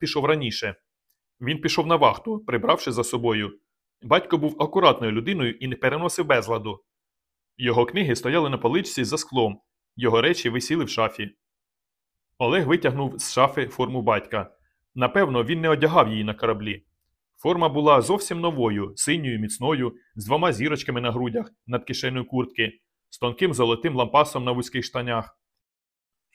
пішов раніше. Він пішов на вахту, прибравши за собою. Батько був акуратною людиною і не переносив безладу. Його книги стояли на поличці за склом, його речі висіли в шафі. Олег витягнув з шафи форму батька. Напевно, він не одягав її на кораблі. Форма була зовсім новою, синьою, міцною, з двома зірочками на грудях над кишеною куртки, з тонким золотим лампасом на вузьких штанях.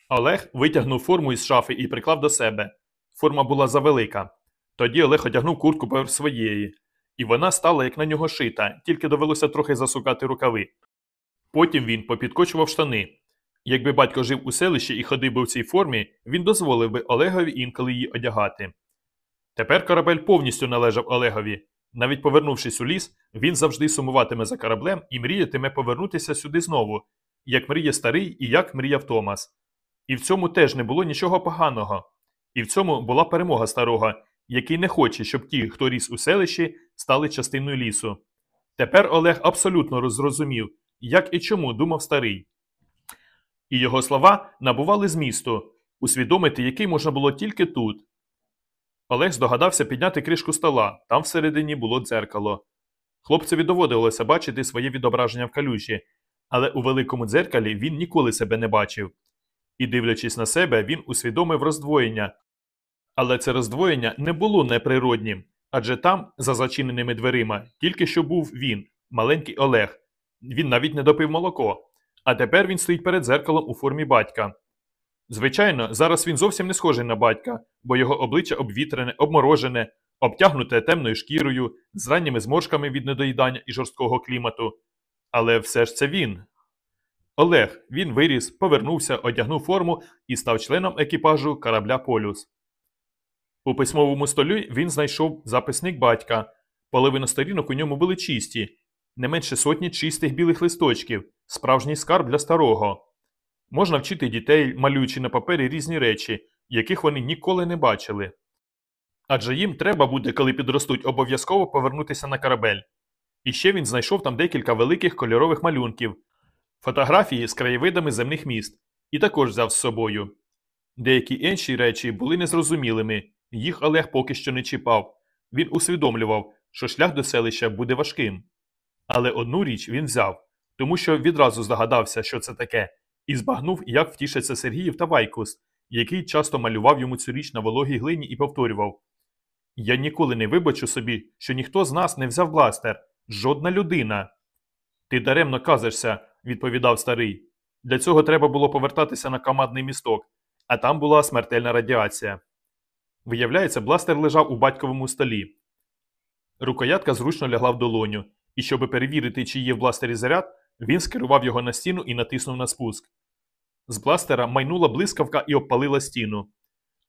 Олег витягнув форму із шафи і приклав до себе. Форма була завелика. Тоді Олег одягнув куртку поверх своєї, і вона стала як на нього шита, тільки довелося трохи засукати рукави. Потім він попідкочував штани. Якби батько жив у селищі і ходив би в цій формі, він дозволив би Олегові інколи її одягати. Тепер корабель повністю належав Олегові. Навіть повернувшись у ліс, він завжди сумуватиме за кораблем і мріятиме повернутися сюди знову, як мріє старий і як мріяв Томас. І в цьому теж не було нічого поганого. І в цьому була перемога старого, який не хоче, щоб ті, хто ріс у селищі, стали частиною лісу. Тепер Олег абсолютно зрозумів, як і чому думав старий. І його слова набували змісту, усвідомити який можна було тільки тут. Олег здогадався підняти кришку стола, там всередині було дзеркало. Хлопцеві доводилося бачити своє відображення в калюжі, але у великому дзеркалі він ніколи себе не бачив. І, дивлячись на себе, він усвідомив роздвоєння. Але це роздвоєння не було неприроднім, адже там, за зачиненими дверима, тільки що був він, маленький Олег. Він навіть не допив молоко, а тепер він стоїть перед дзеркалом у формі батька. Звичайно, зараз він зовсім не схожий на батька, бо його обличчя обвітрене, обморожене, обтягнуте темною шкірою, з ранніми зморшками від недоїдання і жорсткого клімату. Але все ж це він. Олег, він виріс, повернувся, одягнув форму і став членом екіпажу корабля Полюс. У письмовому столі він знайшов записник батька. Половина сторінок у ньому були чисті, не менше сотні чистих білих листочків, справжній скарб для старого. Можна вчити дітей, малюючи на папері різні речі, яких вони ніколи не бачили. Адже їм треба буде, коли підростуть, обов'язково повернутися на корабель. І ще він знайшов там декілька великих кольорових малюнків, фотографії з краєвидами земних міст, і також взяв з собою. Деякі інші речі були незрозумілими, їх Олег поки що не чіпав. Він усвідомлював, що шлях до селища буде важким. Але одну річ він взяв, тому що відразу здогадався, що це таке, і збагнув, як втішаться Сергіїв та Вайкус, який часто малював йому цю річ на вологій глині і повторював Я ніколи не вибачу собі, що ніхто з нас не взяв бластер, жодна людина. Ти даремно казишся, відповідав старий. Для цього треба було повертатися на командний місток, а там була смертельна радіація. Виявляється, бластер лежав у батьковому столі. Рукоятка зручно лягла в долоню, і щоб перевірити, чи є в бластері заряд, він скерував його на стіну і натиснув на спуск. З бластера майнула блискавка і обпалила стіну.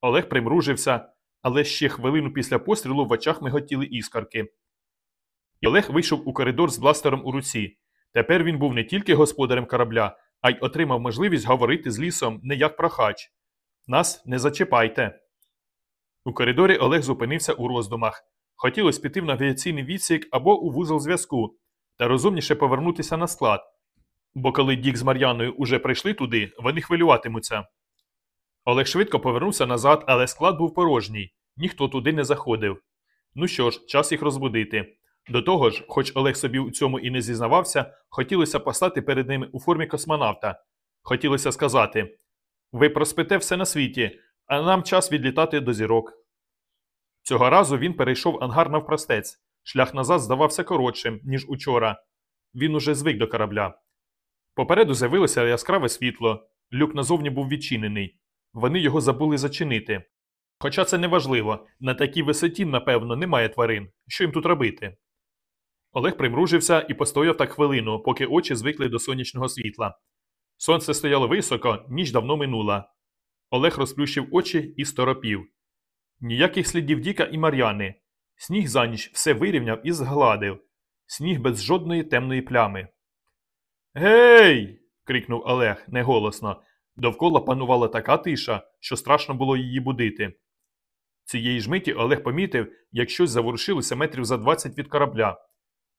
Олег примружився, але ще хвилину після пострілу в очах миготіли іскарки. І Олег вийшов у коридор з бластером у руці. Тепер він був не тільки господарем корабля, а й отримав можливість говорити з лісом не як прохач. Нас не зачіпайте. У коридорі Олег зупинився у роздумах. Хотілося піти в навігаційний відсік або у вузол зв'язку, та розумніше повернутися на склад. Бо коли Дік з Мар'яною уже прийшли туди, вони хвилюватимуться. Олег швидко повернувся назад, але склад був порожній, ніхто туди не заходив. Ну що ж, час їх розбудити. До того ж, хоч Олег собі у цьому і не зізнавався, хотілося постати перед ними у формі космонавта. Хотілося сказати ви проспите все на світі, а нам час відлітати до зірок. Цього разу він перейшов ангар навпростець. Шлях назад здавався коротшим, ніж учора. Він уже звик до корабля. Попереду з'явилося яскраве світло. Люк назовні був відчинений. Вони його забули зачинити. Хоча це не важливо, на такій висоті, напевно, немає тварин. Що їм тут робити? Олег примружився і постояв так хвилину, поки очі звикли до сонячного світла. Сонце стояло високо, ніч давно минула. Олег розплющив очі і сторопів. Ніяких слідів Діка і Мар'яни. Сніг за ніч все вирівняв і згладив. Сніг без жодної темної плями. Гей. крикнув Олег неголосно. Довкола панувала така тиша, що страшно було її будити. Цієї ж миті Олег помітив, як щось заворушилося метрів за 20 від корабля.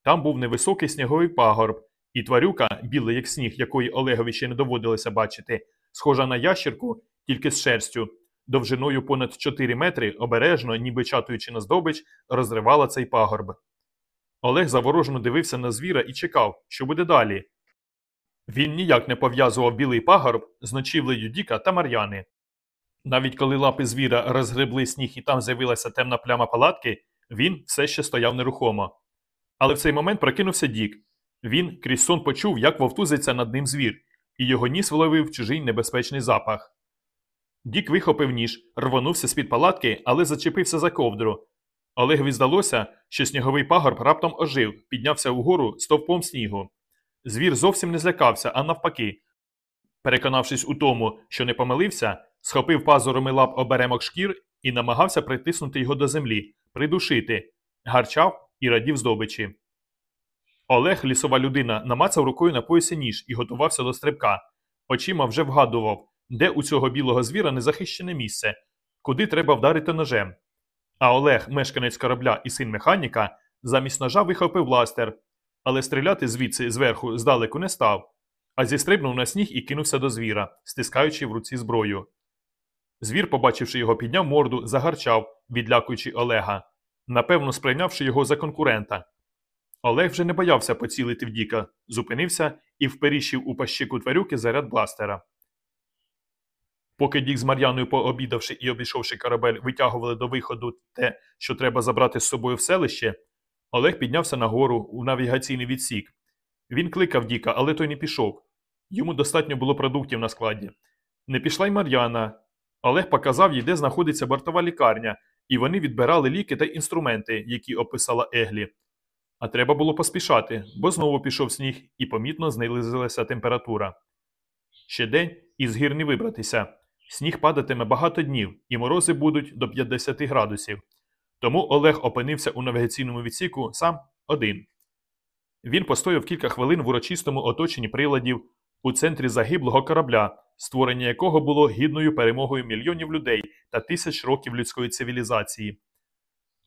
Там був невисокий сніговий пагорб, і тварюка, біла як сніг, якої Олегові ще не доводилося бачити, схожа на ящерку, тільки з шерстю, довжиною понад 4 метри, обережно, ніби чатуючи на здобич, розривала цей пагорб. Олег заворожено дивився на звіра і чекав, що буде далі. Він ніяк не пов'язував білий пагорб з ночівлею Діка та Мар'яни. Навіть коли лапи звіра розгребли сніг і там з'явилася темна пляма палатки, він все ще стояв нерухомо. Але в цей момент прокинувся Дік. Він крізь сон почув, як вовтузиться над ним звір, і його ніс вловив чужий небезпечний запах. Дік вихопив ніж, рвонувся з-під палатки, але зачепився за ковдру. Олегові здалося, що сніговий пагорб раптом ожив, піднявся угору стовпом снігу. Звір зовсім не злякався, а навпаки. Переконавшись у тому, що не помилився, схопив пазурами лап оберемок шкір і намагався притиснути його до землі, придушити, гарчав і радів здобичі. Олег, лісова людина, намацав рукою на поясі ніж і готувався до стрибка. Очима вже вгадував, де у цього білого звіра незахищене місце, куди треба вдарити ножем. А Олег, мешканець корабля і син механіка, замість ножа вихопив бластер, але стріляти звідси зверху здалеку не став, а зістрибнув на сніг і кинувся до звіра, стискаючи в руці зброю. Звір, побачивши його, підняв морду, загарчав, відлякуючи Олега, напевно, сприйнявши його за конкурента. Олег вже не боявся поцілити в Діка, зупинився і вперіщив у пащику тварюки заряд бластера. Поки Дік з Мар'яною, пообідавши і обійшовши корабель, витягували до виходу те, що треба забрати з собою в селище, Олег піднявся нагору у навігаційний відсік. Він кликав Діка, але той не пішов. Йому достатньо було продуктів на складі. Не пішла й Мар'яна. Олег показав їй, де знаходиться бортова лікарня, і вони відбирали ліки та інструменти, які описала Еглі. А треба було поспішати, бо знову пішов сніг і помітно знизилася температура. Ще день і з гір не вибратися. Сніг падатиме багато днів, і морози будуть до 50 градусів. Тому Олег опинився у навігаційному відсіку сам один. Він постояв кілька хвилин в урочистому оточенні приладів у центрі загиблого корабля, створення якого було гідною перемогою мільйонів людей та тисяч років людської цивілізації.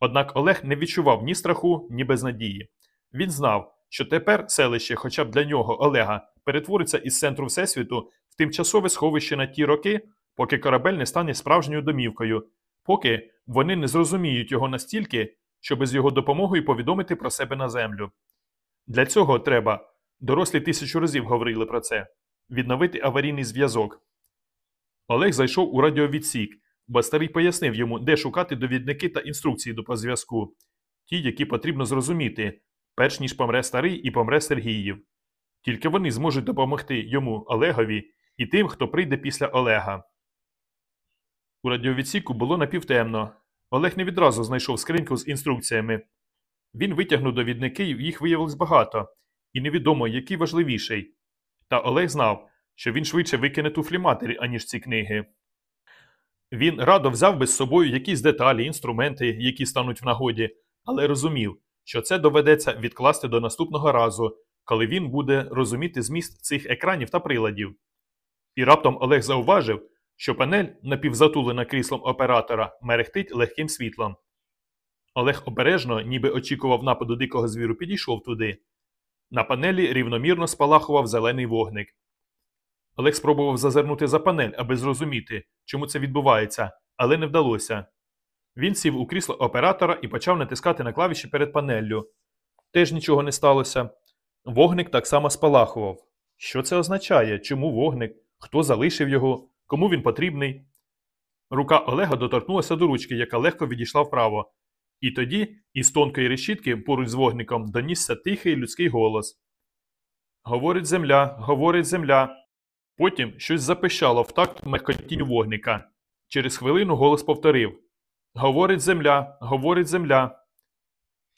Однак Олег не відчував ні страху, ні безнадії. Він знав, що тепер селище, хоча б для нього Олега, перетвориться із центру Всесвіту в тимчасове сховище на ті роки, поки корабель не стане справжньою домівкою, поки вони не зрозуміють його настільки, щоб з його допомогою повідомити про себе на землю. Для цього треба, дорослі тисячу разів говорили про це, відновити аварійний зв'язок. Олег зайшов у радіовідсік, бо старий пояснив йому, де шукати довідники та інструкції до зв'язку, ті, які потрібно зрозуміти, перш ніж помре старий і помре Сергіїв. Тільки вони зможуть допомогти йому, Олегові, і тим, хто прийде після Олега. У радіовідсіку було напівтемно. Олег не відразу знайшов скриньку з інструкціями. Він витягнув довідники, їх виявилось багато, і невідомо, який важливіший. Та Олег знав, що він швидше викине туфлі матері, аніж ці книги. Він радо взяв би з собою якісь деталі, інструменти, які стануть в нагоді, але розумів, що це доведеться відкласти до наступного разу, коли він буде розуміти зміст цих екранів та приладів. І раптом Олег зауважив, що панель, напівзатулена кріслом оператора, мерехтить легким світлом. Олег обережно, ніби очікував нападу дикого звіру, підійшов туди. На панелі рівномірно спалахував зелений вогник. Олег спробував зазирнути за панель, аби зрозуміти, чому це відбувається, але не вдалося. Він сів у крісло оператора і почав натискати на клавіші перед панеллю. Теж нічого не сталося. Вогник так само спалахував. Що це означає? Чому вогник? Хто залишив його? Кому він потрібний? Рука Олега доторкнулася до ручки, яка легко відійшла вправо. І тоді, із тонкої решітки, поруч з вогником, донісся тихий людський голос. Говорить земля, говорить земля. Потім щось запищало в такт мехкотінню вогника. Через хвилину голос повторив Говорить земля, говорить земля.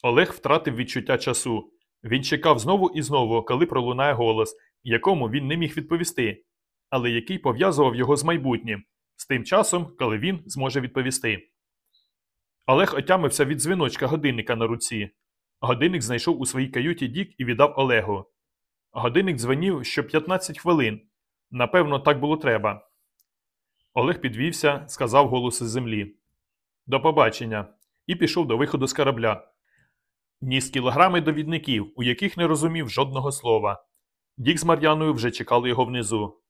Олег втратив відчуття часу. Він чекав знову і знову, коли пролунає голос, якому він не міг відповісти, але який пов'язував його з майбутнім, з тим часом, коли він зможе відповісти. Олег отямився від дзвіночка годинника на руці. Годинник знайшов у своїй каюті Дік і віддав Олегу. Годинник дзвонів що 15 хвилин. Напевно, так було треба. Олег підвівся, сказав голос із землі. До побачення. І пішов до виходу з корабля. Ніс кілограми довідників, у яких не розумів жодного слова. Дік з Мар'яною вже чекали його внизу.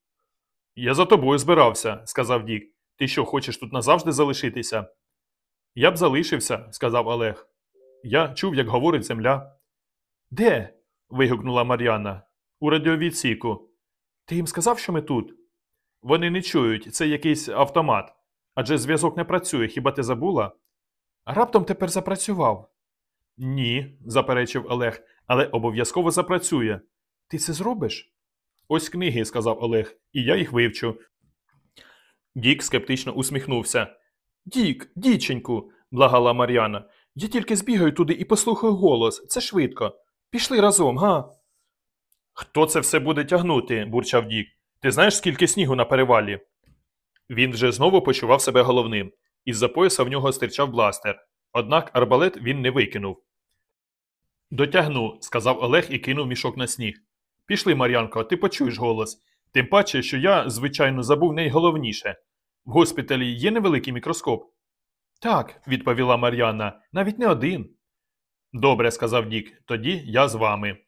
Я за тобою збирався, сказав Дік. Ти що, хочеш тут назавжди залишитися? Я б залишився, сказав Олег. Я чув, як говорить земля. Де? вигукнула Мар'яна. У радіовідсіку. Ти їм сказав, що ми тут? Вони не чують, це якийсь автомат. Адже зв'язок не працює, хіба ти забула? Раптом тепер запрацював. Ні, заперечив Олег, але обов'язково запрацює. Ти це зробиш? Ось книги, сказав Олег, і я їх вивчу. Дік скептично усміхнувся. Дік, дівчинку, благала Мар'яна. Я тільки збігаю туди і послухаю голос. Це швидко. Пішли разом, га? Хто це все буде тягнути? бурчав Дік. Ти знаєш, скільки снігу на перевалі? Він вже знову почував себе головним. Із-за пояса в нього стирчав бластер. Однак арбалет він не викинув. Дотягну, сказав Олег і кинув мішок на сніг. Пішли, Мар'янко, ти почуєш голос. Тим паче, що я, звичайно, забув найголовніше. В госпіталі є невеликий мікроскоп. Так, відповіла Мар'яна, навіть не один. Добре, сказав Дік, тоді я з вами.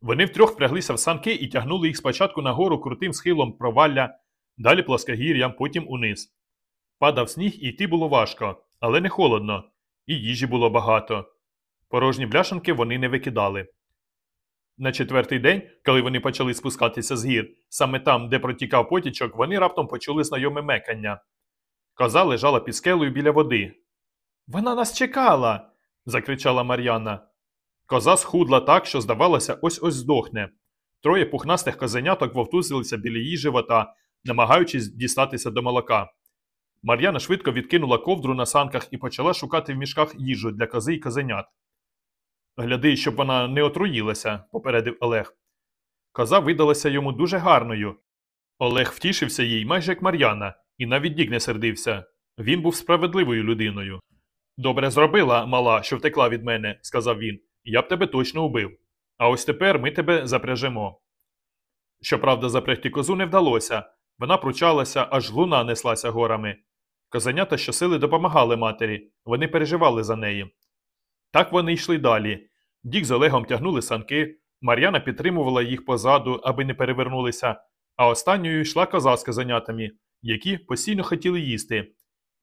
Вони втрьох впряглися в санки і тягнули їх спочатку нагору крутим схилом провалля, далі плоскогір'ям, потім униз. Падав сніг і йти було важко, але не холодно, і їжі було багато. Порожні бляшанки вони не викидали. На четвертий день, коли вони почали спускатися з гір, саме там, де протікав потічок, вони раптом почули знайоме мекання. Коза лежала під скелею біля води. Вона нас чекала. закричала Мар'яна. Коза схудла так, що, здавалося, ось ось здохне. Троє пухнастих козеняток вовтузилися біля її живота, намагаючись дістатися до молока. Мар'яна швидко відкинула ковдру на санках і почала шукати в мішках їжу для кози й козенят. Гляди, щоб вона не отруїлася, попередив Олег. Коза видалася йому дуже гарною. Олег втішився їй майже як Мар'яна, і навіть Дік не сердився. Він був справедливою людиною. Добре зробила, мала, що втекла від мене, сказав він. Я б тебе точно убив. А ось тепер ми тебе запряжемо. Щоправда, запрягти козу не вдалося. Вона пручалася, аж луна неслася горами. Козенята щосили допомагали матері, вони переживали за неї. Так вони йшли далі. Дік з Олегом тягнули санки, Мар'яна підтримувала їх позаду, аби не перевернулися, а останньою йшла коза з козенятами, які постійно хотіли їсти.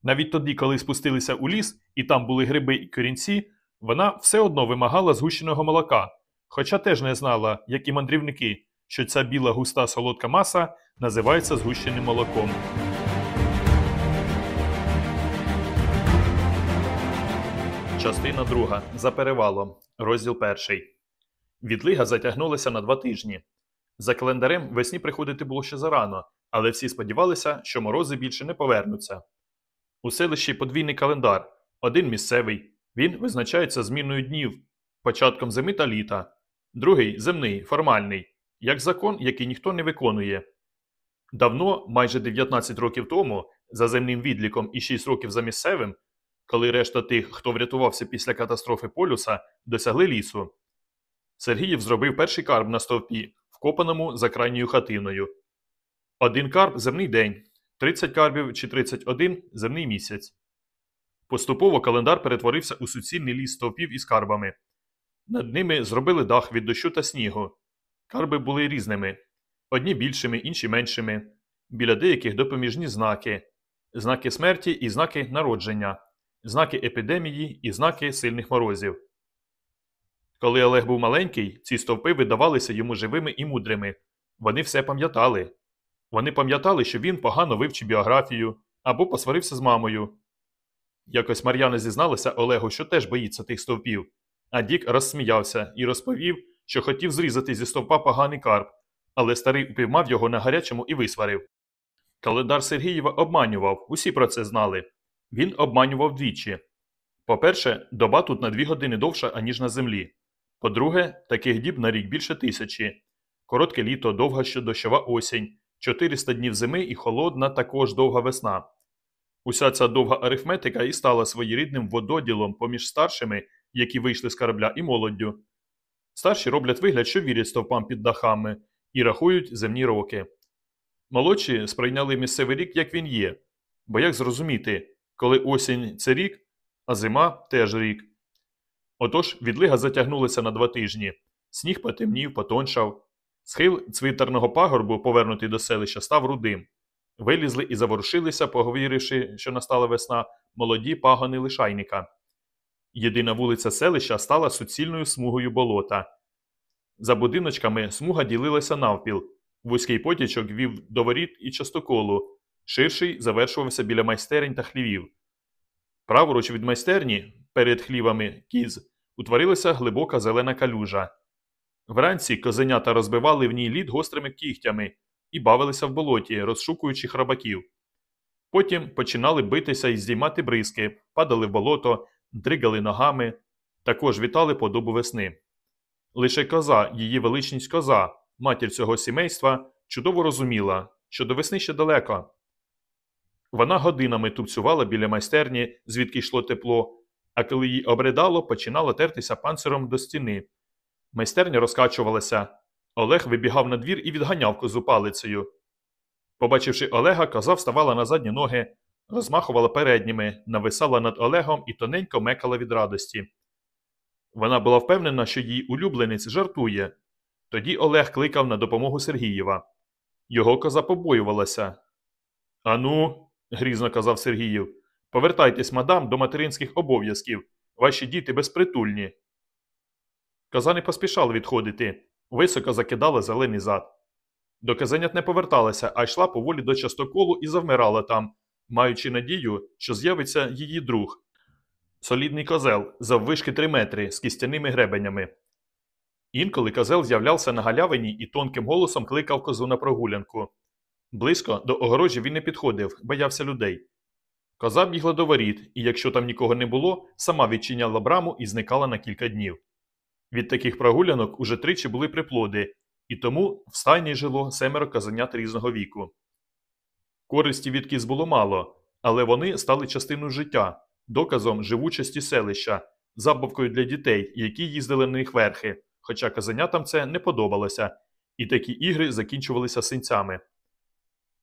Навіть тоді, коли спустилися у ліс, і там були гриби і корінці, вона все одно вимагала згущеного молока, хоча теж не знала, як і мандрівники, що ця біла густа солодка маса називається згущеним молоком. Частина друга. За перевалом. Розділ перший. Відлига затягнулася на два тижні. За календарем весні приходити було ще зарано, але всі сподівалися, що морози більше не повернуться. У селищі подвійний календар, один місцевий. Він визначається зміною днів, початком зими та літа, другий земний, формальний, як закон, який ніхто не виконує. Давно, майже 19 років тому, за земним відліком і 6 років за місцевим, коли решта тих, хто врятувався після катастрофи полюса, досягли лісу. Сергіїв зробив перший карб на стовпі, вкопаному за крайньою хатиною. Один карб земний день, 30 карбів чи 31 земний місяць. Поступово календар перетворився у суцільний ліс стовпів із карбами. Над ними зробили дах від дощу та снігу. Карби були різними одні більшими, інші меншими. Біля деяких допоміжні знаки, знаки смерті і знаки народження, знаки епідемії і знаки сильних морозів. Коли Олег був маленький, ці стовпи видавалися йому живими і мудрими. Вони все пам'ятали. Вони пам'ятали, що він погано вивчив біографію або посварився з мамою. Якось Мар'яна зізналася Олегу, що теж боїться тих стовпів, а Дік розсміявся і розповів, що хотів зрізати зі стовпа поганий карп, але старий упіймав його на гарячому і висварив. Календар Сергієва обманював, усі про це знали. Він обманював двічі. По-перше, доба тут на дві години довша, аніж на землі. По-друге, таких діб на рік більше тисячі. Коротке літо, довга щодощова осінь, 400 днів зими і холодна також довга весна. Уся ця довга арифметика і стала своєрідним вододілом поміж старшими, які вийшли з корабля, і молоддю. Старші роблять вигляд, що вірять стовпам під дахами, і рахують земні роки. Молодші сприйняли місцевий рік, як він є, бо як зрозуміти, коли осінь це рік, а зима теж рік. Отож відлига затягнулася на два тижні, сніг потемнів, потоншав. Схил цвинтарного пагорбу, повернутий до селища, став рудим. Вилізли і заворушилися, поговіривши, що настала весна, молоді пагони лишайника. Єдина вулиця селища стала суцільною смугою болота. За будиночками смуга ділилася навпіл. Вузький потічок вів до воріт і частоколу, ширший завершувався біля майстерень та хлівів. Праворуч від майстерні, перед хлівами кіз, утворилася глибока зелена калюжа. Вранці козенята розбивали в ній лід гострими кігтями і бавилися в болоті, розшукуючи храбаків. Потім починали битися і здіймати бризки, падали в болото, дригали ногами, також вітали подобу весни. Лише коза, її величність коза, матір цього сімейства, чудово розуміла, що до весни ще далеко. Вона годинами тупцювала біля майстерні, звідки йшло тепло, а коли їй обридало, починала тертися панциром до стіни. Майстерня розкачувалася. Олег вибігав на двір і відганяв козу палицею. Побачивши Олега, коза вставала на задні ноги, розмахувала передніми, нависала над Олегом і тоненько мекала від радості. Вона була впевнена, що її улюбленець жартує. Тоді Олег кликав на допомогу Сергієва. Його коза побоювалася. Ану, грізно казав Сергіїв, повертайтесь, мадам, до материнських обов'язків. Ваші діти безпритульні. Коза не поспішала відходити, високо закидала зелений зад. До казанят не поверталася, а йшла поволі до частоколу і завмирала там, маючи надію, що з'явиться її друг. Солідний козел, заввишки три метри, з кістяними гребенями. Інколи козел з'являвся на галявині і тонким голосом кликав козу на прогулянку. Близько до огорожі він не підходив, боявся людей. Коза бігла до воріт, і якщо там нікого не було, сама відчиняла браму і зникала на кілька днів. Від таких прогулянок уже тричі були приплоди, і тому в стайні жило семеро казанят різного віку. Користі від кіз було мало, але вони стали частиною життя, доказом живучості селища, забавкою для дітей, які їздили на них верхи, хоча казанятам це не подобалося, і такі ігри закінчувалися синцями.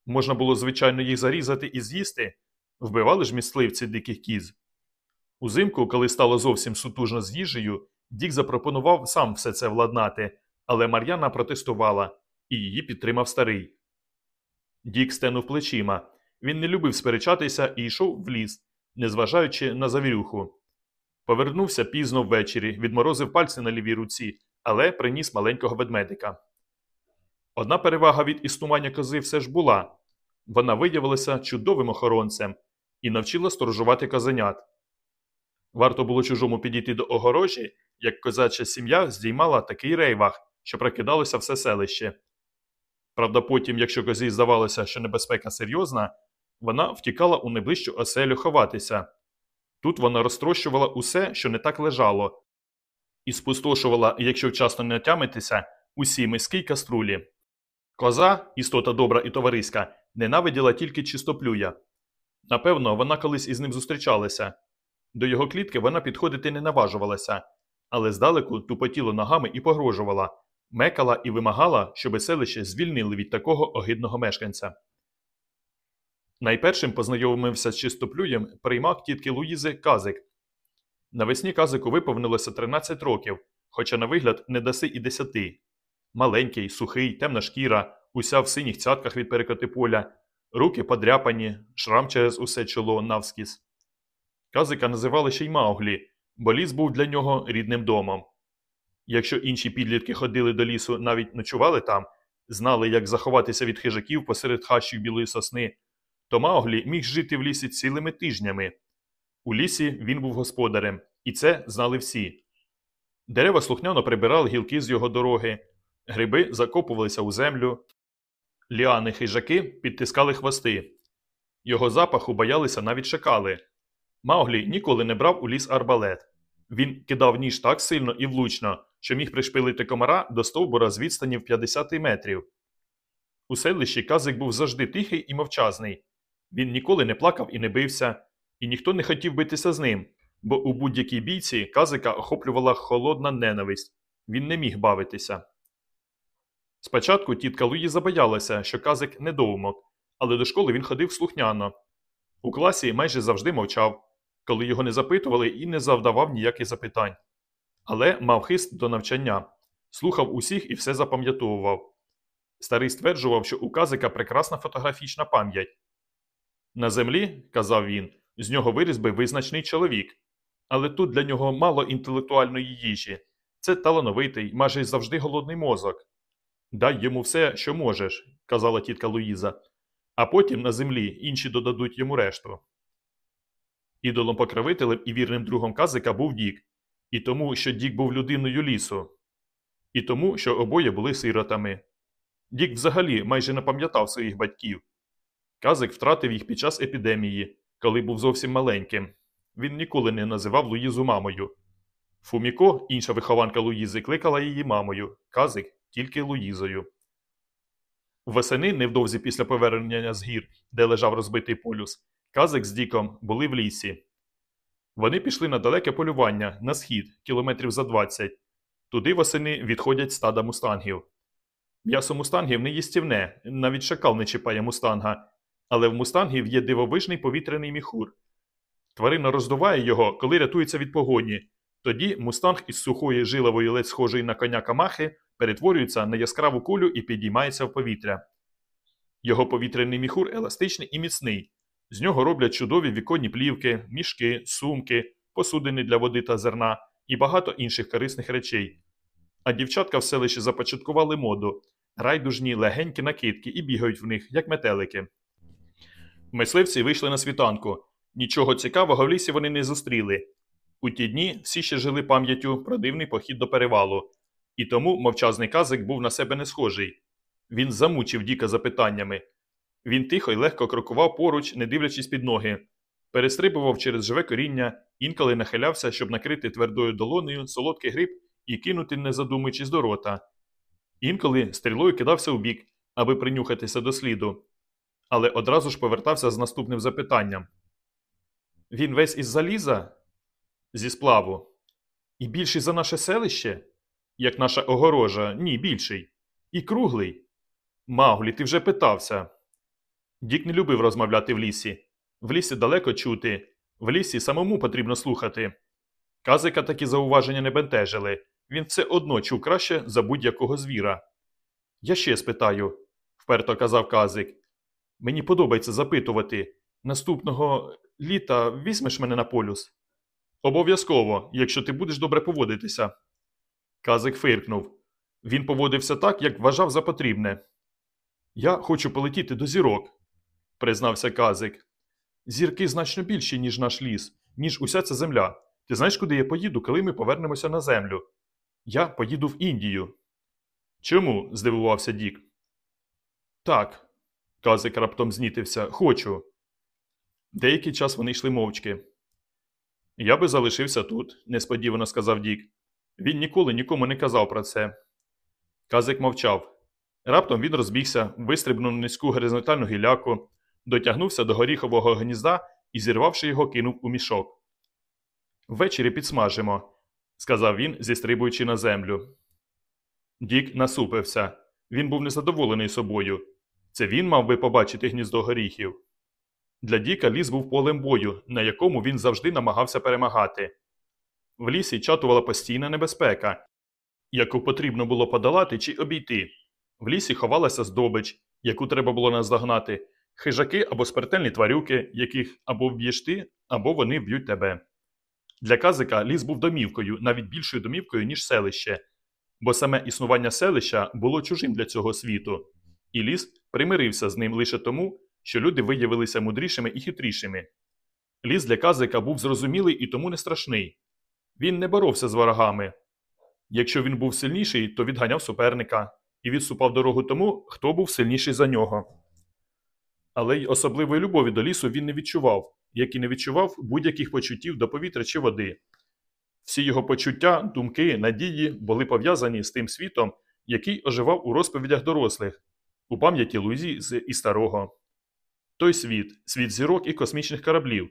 Можна було, звичайно, їх зарізати і з'їсти, вбивали ж мисливці диких кіз. Узимку, коли стало зовсім сутужно з їжею, Дік запропонував сам все це владнати, але Мар'яна протестувала, і її підтримав старий. Дік стенув плечима. Він не любив сперечатися і йшов в ліс, незважаючи на завірюху. Повернувся пізно ввечері, відморозив пальці на лівій руці, але приніс маленького ведмедика. Одна перевага від існування кози все ж була вона виявилася чудовим охоронцем і навчила сторожувати козенят. Варто було чужому підійти до огорожі, як козача сім'я здіймала такий рейвах, що прокидалося все селище. Правда, потім, якщо козі здавалося, що небезпека серйозна, вона втікала у найближчу оселю ховатися. Тут вона розтрощувала усе, що не так лежало, і спустошувала, якщо вчасно не отямитися, усі миски й каструлі. Коза, істота добра і товариська, ненавиділа тільки чистоплюя. Напевно, вона колись із ним зустрічалася. До його клітки вона підходити не наважувалася, але здалеку тупотіло ногами і погрожувала, мекала і вимагала, щоби селище звільнили від такого огидного мешканця. Найпершим познайомився з чистоплюєм приймак тітки Луїзи Казик. Навесні Казику виповнилося 13 років, хоча на вигляд не даси і десяти. Маленький, сухий, темна шкіра, уся в синіх цятках від перекоти поля, руки подряпані, шрам через усе чоло навскіз. Казика називали ще й Мауглі, бо ліс був для нього рідним домом. Якщо інші підлітки ходили до лісу, навіть ночували там, знали, як заховатися від хижаків посеред хащів білої сосни, то Мауглі міг жити в лісі цілими тижнями. У лісі він був господарем, і це знали всі. Дерева слухняно прибирали гілки з його дороги, гриби закопувалися у землю, ліани хижаки підтискали хвости. Його запаху боялися навіть шакали. Мауглі ніколи не брав у ліс арбалет. Він кидав ніж так сильно і влучно, що міг пришпилити комара до стовбура з відстані в 50 метрів. У селищі казик був завжди тихий і мовчазний. Він ніколи не плакав і не бився, і ніхто не хотів битися з ним, бо у будь-якій бійці казика охоплювала холодна ненависть він не міг бавитися. Спочатку тітка Луї забоялася, що казик недоумок, але до школи він ходив слухняно. У класі майже завжди мовчав, коли його не запитували і не завдавав ніяких запитань. Але мав хист до навчання, слухав усіх і все запам'ятовував. Старий стверджував, що у Казика прекрасна фотографічна пам'ять. На землі, казав він, з нього виріс би визначний чоловік. Але тут для нього мало інтелектуальної їжі. Це талановитий, майже завжди голодний мозок. Дай йому все, що можеш, казала тітка Луїза, а потім на землі інші додадуть йому решту. Ідолом покровителем і вірним другом Казика був Дік, і тому, що Дік був людиною лісу, і тому, що обоє були сиротами. Дік взагалі майже не пам'ятав своїх батьків. Казик втратив їх під час епідемії, коли був зовсім маленьким. Він ніколи не називав Луїзу мамою. Фуміко, інша вихованка Луїзи, кликала її мамою, Казик тільки Луїзою. Восени, невдовзі після повернення з гір, де лежав розбитий полюс, Казик з Діком були в лісі. Вони пішли на далеке полювання на схід, кілометрів за 20. Туди восени відходять стада мустангів. М'ясо мустангів не їстівне, навіть шакал не чіпає мустанга, але в мустангів є дивовижний повітряний міхур. Тварина роздуває його, коли рятується від погоні. Тоді мустанг із сухої жилової ледь схожої на коня камахи перетворюється на яскраву кулю і підіймається в повітря. Його повітряний міхур еластичний і міцний. З нього роблять чудові віконні плівки, мішки, сумки, посудини для води та зерна і багато інших корисних речей. А дівчатка в селищі започаткували моду райдужні легенькі накидки і бігають в них, як метелики. Мисливці вийшли на світанку. Нічого цікавого в лісі вони не зустріли. У ті дні всі ще жили пам'яттю про дивний похід до перевалу, і тому мовчазний казик був на себе не схожий. Він замучив Діка запитаннями. Він тихо й легко крокував поруч, не дивлячись під ноги, перестрибував через живе коріння, інколи нахилявся, щоб накрити твердою долонею солодкий гриб і кинути, не задумуючись до рота. Інколи стрілою кидався у бік, аби принюхатися до сліду, але одразу ж повертався з наступним запитанням. Він весь із заліза? Зі сплаву. І більший за наше селище? Як наша огорожа, ні, більший. І круглий. Мауглі, ти вже питався. Дік не любив розмовляти в лісі. В лісі далеко чути, в лісі самому потрібно слухати. Казика такі зауваження не бентежили. Він все одно чув краще за будь-якого звіра. Я ще спитаю, вперто казав казик. Мені подобається запитувати. Наступного літа візьмеш мене на полюс? Обов'язково, якщо ти будеш добре поводитися. Казик фиркнув. Він поводився так, як вважав за потрібне. Я хочу полетіти до зірок, признався казик. Зірки значно більші, ніж наш ліс, ніж уся ця земля. Ти знаєш, куди я поїду, коли ми повернемося на землю? Я поїду в Індію. Чому? здивувався Дік. Так, казик раптом знітився. Хочу. Деякий час вони йшли мовчки. Я би залишився тут, несподівано сказав Дік. Він ніколи нікому не казав про це. Казик мовчав. Раптом він розбігся, вистрибнув низьку горизонтальну гіляку, дотягнувся до горіхового гнізда і, зірвавши його, кинув у мішок. Ввечері підсмажимо, сказав він, зістрибуючи на землю. Дік насупився. Він був незадоволений собою. Це він мав би побачити гніздо горіхів. Для Діка ліс був полем бою, на якому він завжди намагався перемагати. В лісі чатувала постійна небезпека, яку потрібно було подолати чи обійти. В лісі ховалася здобич, яку треба було наздогнати, хижаки або смертельні тварюки, яких або вб'єш ти, або вони вб'ють тебе. Для казика ліс був домівкою, навіть більшою домівкою, ніж селище, бо саме існування селища було чужим для цього світу, і ліс примирився з ним лише тому, що люди виявилися мудрішими і хитрішими. Ліс для казика був зрозумілий і тому не страшний. Він не боровся з ворогами. Якщо він був сильніший, то відганяв суперника і відступав дорогу тому, хто був сильніший за нього. Але й особливої любові до лісу він не відчував, як і не відчував будь-яких почуттів до повітря чи води. Всі його почуття, думки, надії були пов'язані з тим світом, який оживав у розповідях дорослих, у пам'яті Луїзі з і старого. Той світ, світ зірок і космічних кораблів,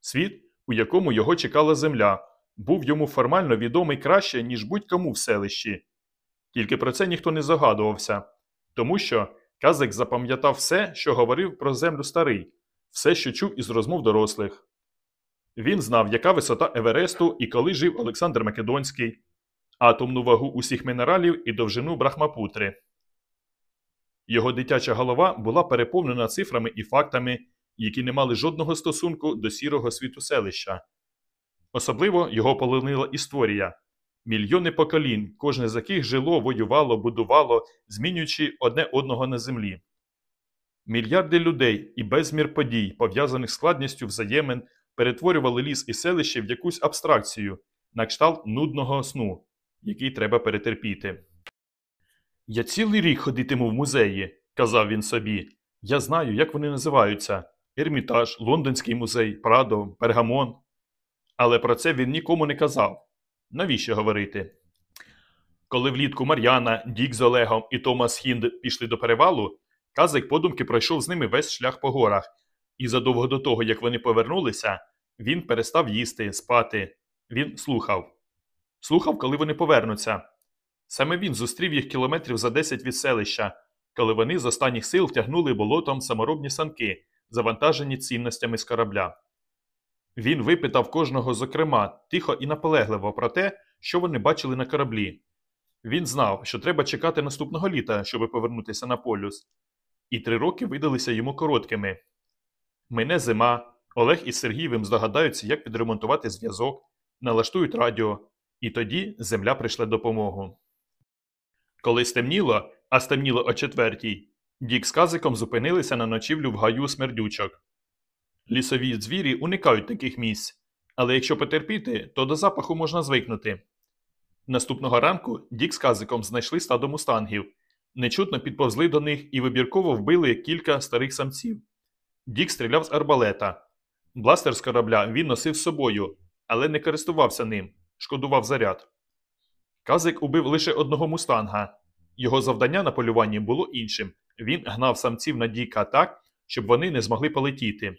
світ, у якому його чекала земля, був йому формально відомий краще, ніж будь-кому в селищі. Тільки про це ніхто не загадувався, тому що казик запам'ятав все, що говорив про землю старий, все, що чув із розмов дорослих. Він знав, яка висота Евересту і коли жив Олександр Македонський, атомну вагу усіх мінералів і довжину Брахмапутри. Його дитяча голова була переповнена цифрами і фактами, які не мали жодного стосунку до сірого світу селища. Особливо його полонила історія. Мільйони поколінь, кожне з яких жило, воювало, будувало, змінюючи одне одного на землі. Мільярди людей і безмір подій, пов'язаних складністю взаємин, перетворювали ліс і селище в якусь абстракцію, на кшталт нудного сну, який треба перетерпіти. Я цілий рік ходитиму в музеї, казав він собі. Я знаю, як вони називаються Ермітаж, Лондонський музей, Прадо, Пергамон. Але про це він нікому не казав. Навіщо говорити? Коли влітку Мар'яна, Дік з Олегом і Томас Хінд пішли до перевалу, Казик подумки пройшов з ними весь шлях по горах, і задовго до того, як вони повернулися, він перестав їсти, спати. Він слухав. Слухав, коли вони повернуться. Саме він зустрів їх кілометрів за 10 від селища, коли вони з останніх сил тягнули болотом саморобні санки, завантажені цінностями з корабля. Він випитав кожного зокрема, тихо і наполегливо про те, що вони бачили на кораблі. Він знав, що треба чекати наступного літа, щоб повернутися на полюс. І три роки видалися йому короткими. Мине зима, Олег із Сергієвим здогадаються, як підремонтувати зв'язок, налаштують радіо, і тоді земля прийшла допомогу. Коли стемніло, а стемніло о четвертій, Дік з казиком зупинилися на ночівлю в гаю смердючок. Лісові звірі уникають таких місць, але якщо потерпіти, то до запаху можна звикнути. Наступного ранку Дік з казиком знайшли стадо мустангів, нечутно підповзли до них і вибірково вбили кілька старих самців. Дік стріляв з арбалета. Бластер з корабля він носив з собою, але не користувався ним, шкодував заряд. Казик убив лише одного мустанга. Його завдання на полюванні було іншим він гнав самців на Діка так, щоб вони не змогли полетіти.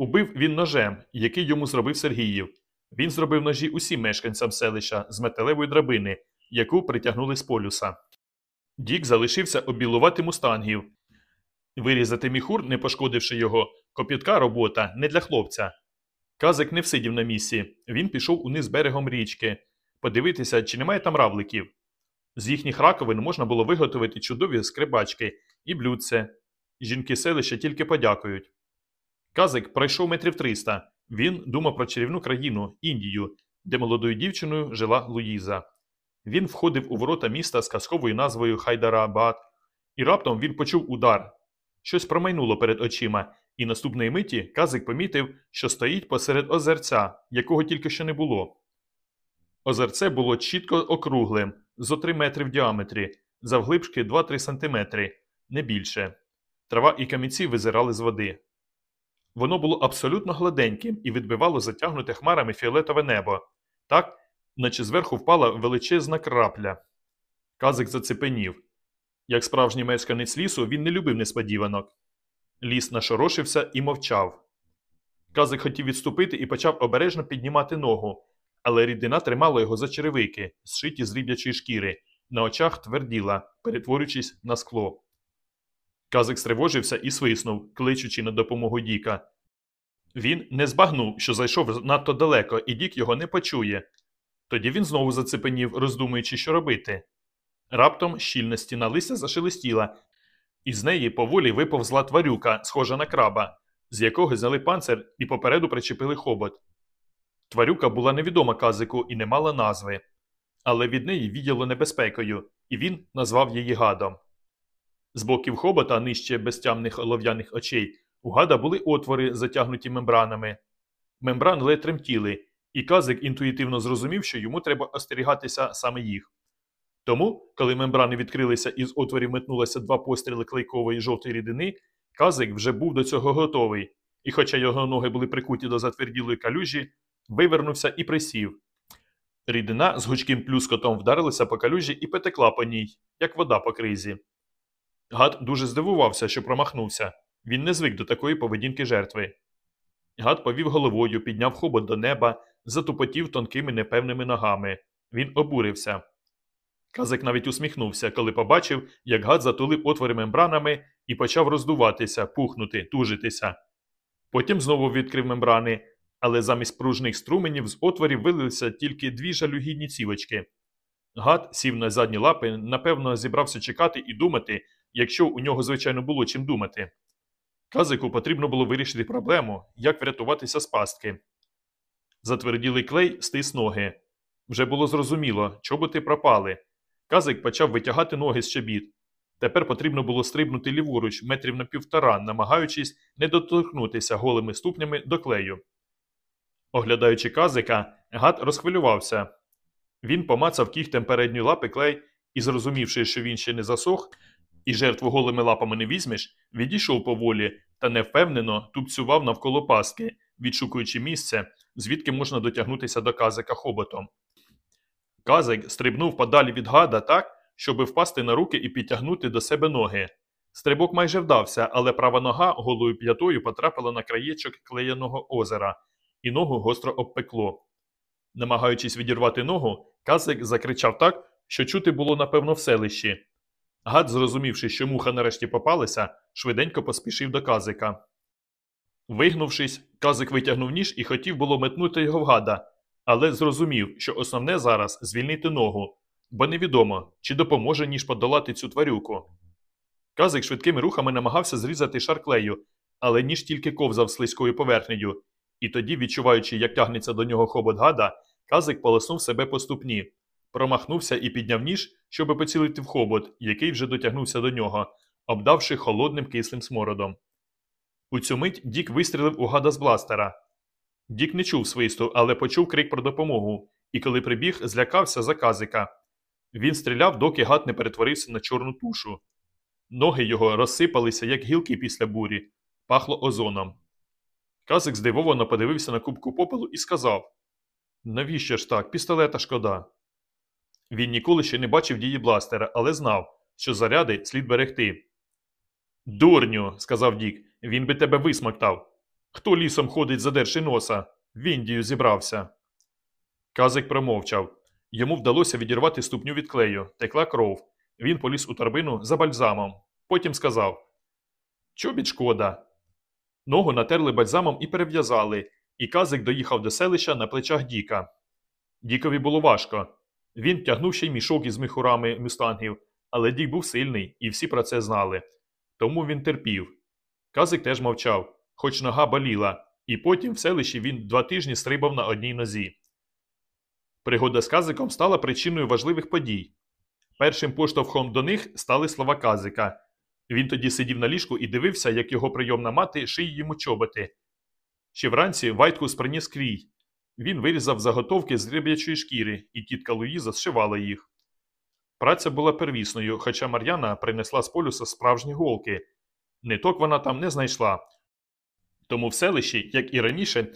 Убив він ножем, який йому зробив Сергіїв. Він зробив ножі усім мешканцям селища з металевої драбини, яку притягнули з полюса. Дік залишився обілувати мустангів. Вирізати міхур, не пошкодивши його, копітка робота не для хлопця. Казик не всидів на місці, він пішов униз берегом річки, подивитися, чи немає там равликів. З їхніх раковин можна було виготовити чудові скрибачки і блюдце. Жінки селища тільки подякують. Казик пройшов метрів триста. Він думав про чарівну країну Індію, де молодою дівчиною жила Луїза. Він входив у ворота міста з казковою назвою Хайдарабад, і раптом він почув удар. Щось промайнуло перед очима, і наступної миті казик помітив, що стоїть посеред озерця, якого тільки що не було. Озерце було чітко округлим, зо 3 метри в діаметрі, завглибшки 2-3 сантиметри, не більше. Трава і камінці визирали з води. Воно було абсолютно гладеньким і відбивало затягнуте хмарами фіолетове небо, так, наче зверху впала величезна крапля. Казик зацепенів. Як справжній мешканець лісу, він не любив несподіванок. Ліс нашорошився і мовчав. Казик хотів відступити і почав обережно піднімати ногу, але рідина тримала його за черевики, зшиті з ріб'ячої шкіри, на очах тверділа, перетворюючись на скло. Казик стривожився і свиснув, кличучи на допомогу Діка. Він не збагнув, що зайшов надто далеко, і Дік його не почує. Тоді він знову зацепенів, роздумуючи, що робити. Раптом щільна стіна листя зашелестіла, і з неї поволі виповзла тварюка, схожа на краба, з якого зняли панцир і попереду причепили хобот. Тварюка була невідома казику і не мала назви, але від неї відділо небезпекою, і він назвав її гадом. З боків хобота, нижче безтямних олов'яних очей, у гада були отвори, затягнуті мембранами. Мембран ледь тремтіли, і казик інтуїтивно зрозумів, що йому треба остерігатися саме їх. Тому, коли мембрани відкрилися і з отворів метнулося два постріли клейкової жовтої рідини, казик вже був до цього готовий, і, хоча його ноги були прикуті до затверділої калюжі, вивернувся і присів. Рідина з гучким плюскотом вдарилася по калюжі і потекла по ній, як вода по кризі. Гад дуже здивувався, що промахнувся. Він не звик до такої поведінки жертви. Гад повів головою, підняв хобот до неба, затупотів тонкими непевними ногами. Він обурився. Казик навіть усміхнувся, коли побачив, як гад затулив отвори мембранами і почав роздуватися, пухнути, тужитися. Потім знову відкрив мембрани, але замість пружних струменів з отворів вилилися тільки дві жалюгідні цівочки. Гад сів на задні лапи, напевно, зібрався чекати і думати, якщо у нього, звичайно, було чим думати. Казику потрібно було вирішити проблему, як врятуватися з пастки. Затверділий клей стис ноги. Вже було зрозуміло, чоботи пропали. Казик почав витягати ноги з чобіт. Тепер потрібно було стрибнути ліворуч метрів на півтора, намагаючись не доторкнутися голими ступнями до клею. Оглядаючи казика, гад розхвилювався. Він помацав кігтем передньої лапи клей і, зрозумівши, що він ще не засох, і жертву голими лапами не візьмеш, відійшов поволі та невпевнено тупцював навколо пастки, відшукуючи місце, звідки можна дотягнутися до казика хоботом. Казик стрибнув подалі від гада так, щоби впасти на руки і підтягнути до себе ноги. Стрибок майже вдався, але права нога голою п'ятою потрапила на краєчок клеєного озера, і ногу гостро обпекло. Намагаючись відірвати ногу, казик закричав так, що чути було напевно в селищі. Гад, зрозумівши, що муха нарешті попалася, швиденько поспішив до казика. Вигнувшись, казик витягнув ніж і хотів було метнути його в гада, але зрозумів, що основне зараз звільнити ногу, бо невідомо, чи допоможе ніж подолати цю тварюку. Казик швидкими рухами намагався зрізати шар клею, але ніж тільки ковзав слизькою поверхнею, і тоді, відчуваючи, як тягнеться до нього хобот гада, казик полоснув себе по ступні, промахнувся і підняв ніж, щоби поцілити в хобот, який вже дотягнувся до нього, обдавши холодним кислим смородом. У цю мить Дік вистрілив у гада з бластера. Дік не чув свисту, але почув крик про допомогу, і коли прибіг, злякався за казика. Він стріляв, доки гад не перетворився на чорну тушу. Ноги його розсипалися, як гілки після бурі, пахло озоном. Казик здивовано подивився на купку попелу і сказав Навіщо ж так, пістолета шкода. Він ніколи ще не бачив дії бластера, але знав, що заряди слід берегти. Дурню, сказав Дік, він би тебе висмоктав. Хто лісом ходить, задерши носа? В Індію зібрався. Казик промовчав. Йому вдалося відірвати ступню від клею, текла кров. Він поліз у торбину за бальзамом. Потім сказав Чобіт шкода. Ногу натерли бальзамом і перев'язали, і казик доїхав до селища на плечах Діка. Дікові було важко. Він тягнув ще й мішок із міхурами мюстангів, але Дік був сильний, і всі про це знали. Тому він терпів. Казик теж мовчав, хоч нога боліла, і потім в селищі він два тижні стрибав на одній нозі. Пригода з казиком стала причиною важливих подій. Першим поштовхом до них стали слова казика. Він тоді сидів на ліжку і дивився, як його прийомна мати шиє йому чоботи. Ще вранці Вайткус приніс крій. Він вирізав заготовки з риб'ячої шкіри, і тітка Луїза зшивала їх. Праця була первісною, хоча Мар'яна принесла з полюса справжні голки. Ниток вона там не знайшла. Тому в селищі, як і раніше,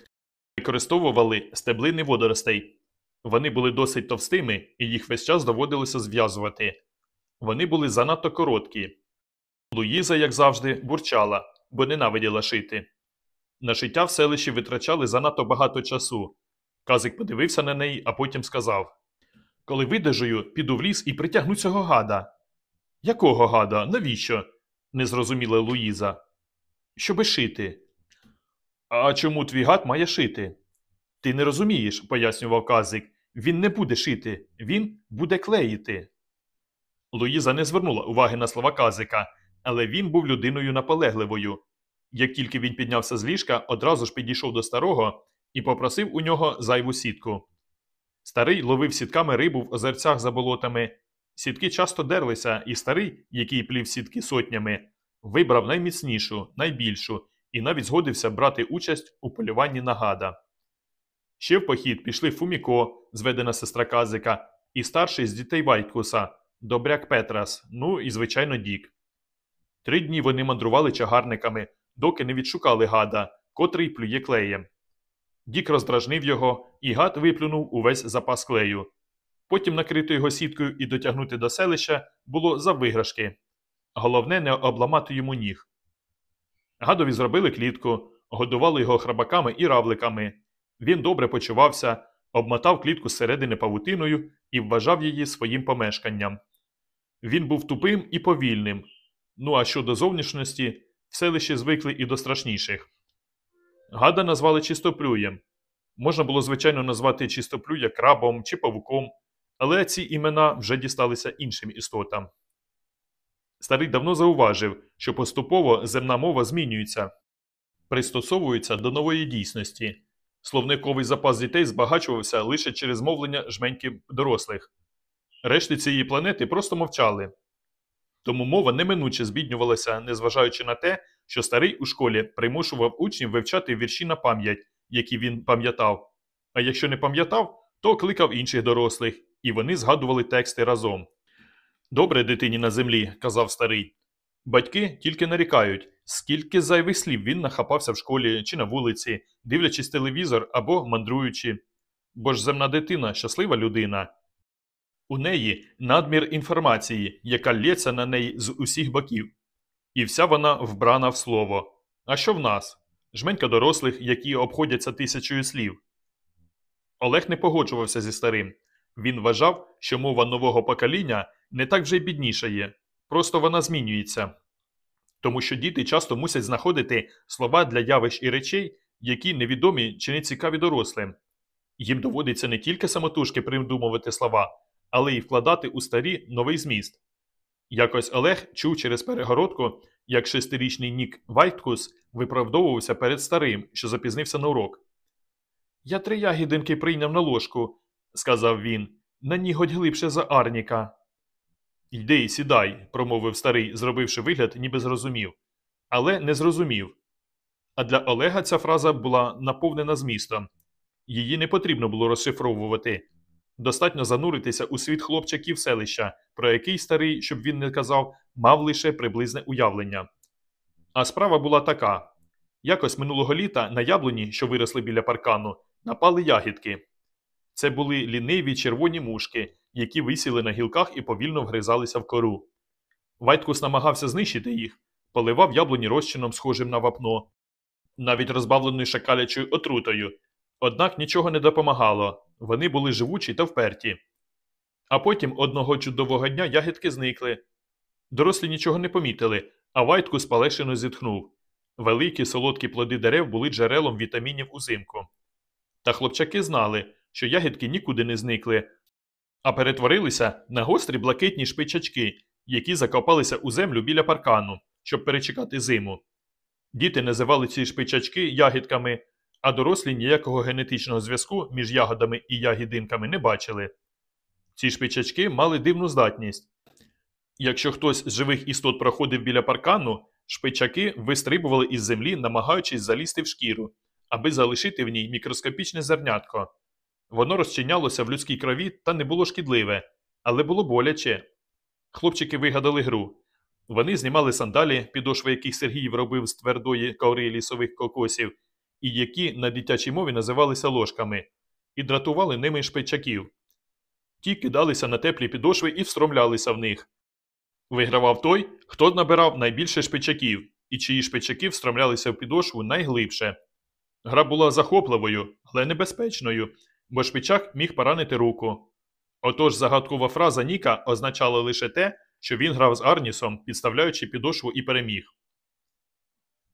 використовували стеблини водоростей. Вони були досить товстими, і їх весь час доводилося зв'язувати. Вони були занадто короткі. Луїза, як завжди, бурчала, бо ненавиділа шити. На шиття в селищі витрачали занадто багато часу. Казик подивився на неї, а потім сказав Коли видужаю, піду в ліс і притягну цього гада. Якого гада? Навіщо? не зрозуміла Луїза. Щоби шити. А чому твій гад має шити? Ти не розумієш, пояснював казик. Він не буде шити, він буде клеїти. Луїза не звернула уваги на слова казика, але він був людиною наполегливою. Як тільки він піднявся з ліжка, одразу ж підійшов до старого і попросив у нього зайву сітку. Старий ловив сітками рибу в озерцях за болотами. Сітки часто дерлися, і старий, який плів сітки сотнями, вибрав найміцнішу, найбільшу і навіть згодився брати участь у полюванні на гада. Ще в похід пішли Фуміко, зведена сестра Казика, і старший з дітей Вайткуса, добряк Петрас, ну і, звичайно, Дік. Три дні вони мандрували чагарниками, доки не відшукали гада, котрий плює клеєм. Дік роздражнив його, і гад виплюнув увесь запас клею. Потім накрити його сіткою і дотягнути до селища було за виграшки. Головне не обламати йому ніг. Гадові зробили клітку, годували його хробаками і равликами. Він добре почувався, обмотав клітку зсередини павутиною і вважав її своїм помешканням. Він був тупим і повільним. Ну а щодо зовнішності, в селищі звикли і до страшніших. Гада назвали чистоплюєм. Можна було, звичайно, назвати чистоплюя крабом чи павуком, але ці імена вже дісталися іншим істотам. Старий давно зауважив, що поступово земна мова змінюється, пристосовується до нової дійсності. Словниковий запас дітей збагачувався лише через мовлення жменьки дорослих. Решти цієї планети просто мовчали. Тому мова неминуче збіднювалася, незважаючи на те, що старий у школі примушував учнів вивчати вірші на пам'ять, які він пам'ятав. А якщо не пам'ятав, то кликав інших дорослих, і вони згадували тексти разом. Добре дитині на землі, казав старий. Батьки тільки нарікають, скільки зайвих слів він нахапався в школі чи на вулиці, дивлячись телевізор або мандруючи. Бо ж земна дитина щаслива людина. У неї надмір інформації, яка лється на неї з усіх боків. І вся вона вбрана в слово. А що в нас? Жменька дорослих, які обходяться тисячою слів. Олег не погоджувався зі старим. Він вважав, що мова нового покоління не так вже й біднішає, просто вона змінюється. Тому що діти часто мусять знаходити слова для явищ і речей, які невідомі чи не цікаві дорослим. Їм доводиться не тільки самотужки придумувати слова, але й вкладати у старі новий зміст. Якось Олег чув через перегородку, як шестирічний Нік Вайткус виправдовувався перед старим, що запізнився на урок. Я три ягідинки прийняв на ложку, сказав він, на ніготь глибше за Арніка. Йди, сідай, промовив старий, зробивши вигляд, ніби зрозумів. Але не зрозумів. А для Олега ця фраза була наповнена змістом. Її не потрібно було розшифровувати. Достатньо зануритися у світ хлопчаків селища, про який старий, щоб він не казав, мав лише приблизне уявлення. А справа була така якось минулого літа на яблуні, що виросли біля паркану, напали ягідки. Це були ліниві червоні мушки, які висіли на гілках і повільно вгризалися в кору. Вайткус намагався знищити їх, поливав яблуні розчином, схожим на вапно, навіть розбавленою шакалячою отрутою. Однак нічого не допомагало вони були живучі та вперті. А потім одного чудового дня ягідки зникли. Дорослі нічого не помітили, а Вайткус полегшено зітхнув. Великі солодкі плоди дерев були джерелом вітамінів узимку. Та хлопчаки знали, що ягідки нікуди не зникли, а перетворилися на гострі блакитні шпичачки, які закопалися у землю біля паркану, щоб перечекати зиму. Діти називали ці шпичачки ягідками, а дорослі ніякого генетичного зв'язку між ягодами і ягідинками не бачили. Ці шпичачки мали дивну здатність. Якщо хтось з живих істот проходив біля паркану, шпичаки вистрибували із землі, намагаючись залізти в шкіру, аби залишити в ній мікроскопічне зернятко. Воно розчинялося в людській крові та не було шкідливе, але було боляче. Хлопчики вигадали гру. Вони знімали сандалі, підошви яких Сергій робив з твердої кори лісових кокосів, і які на дитячій мові називалися ложками, і дратували ними шпичаків. Ті кидалися на теплі підошви і встромлялися в них. Вигравав той, хто набирав найбільше шпичаків, і чиї шпичаки встромлялися в підошву найглибше. Гра була захопливою, але небезпечною, бо шпичак міг поранити руку. Отож загадкова фраза Ніка означала лише те, що він грав з Арнісом, підставляючи підошву і переміг.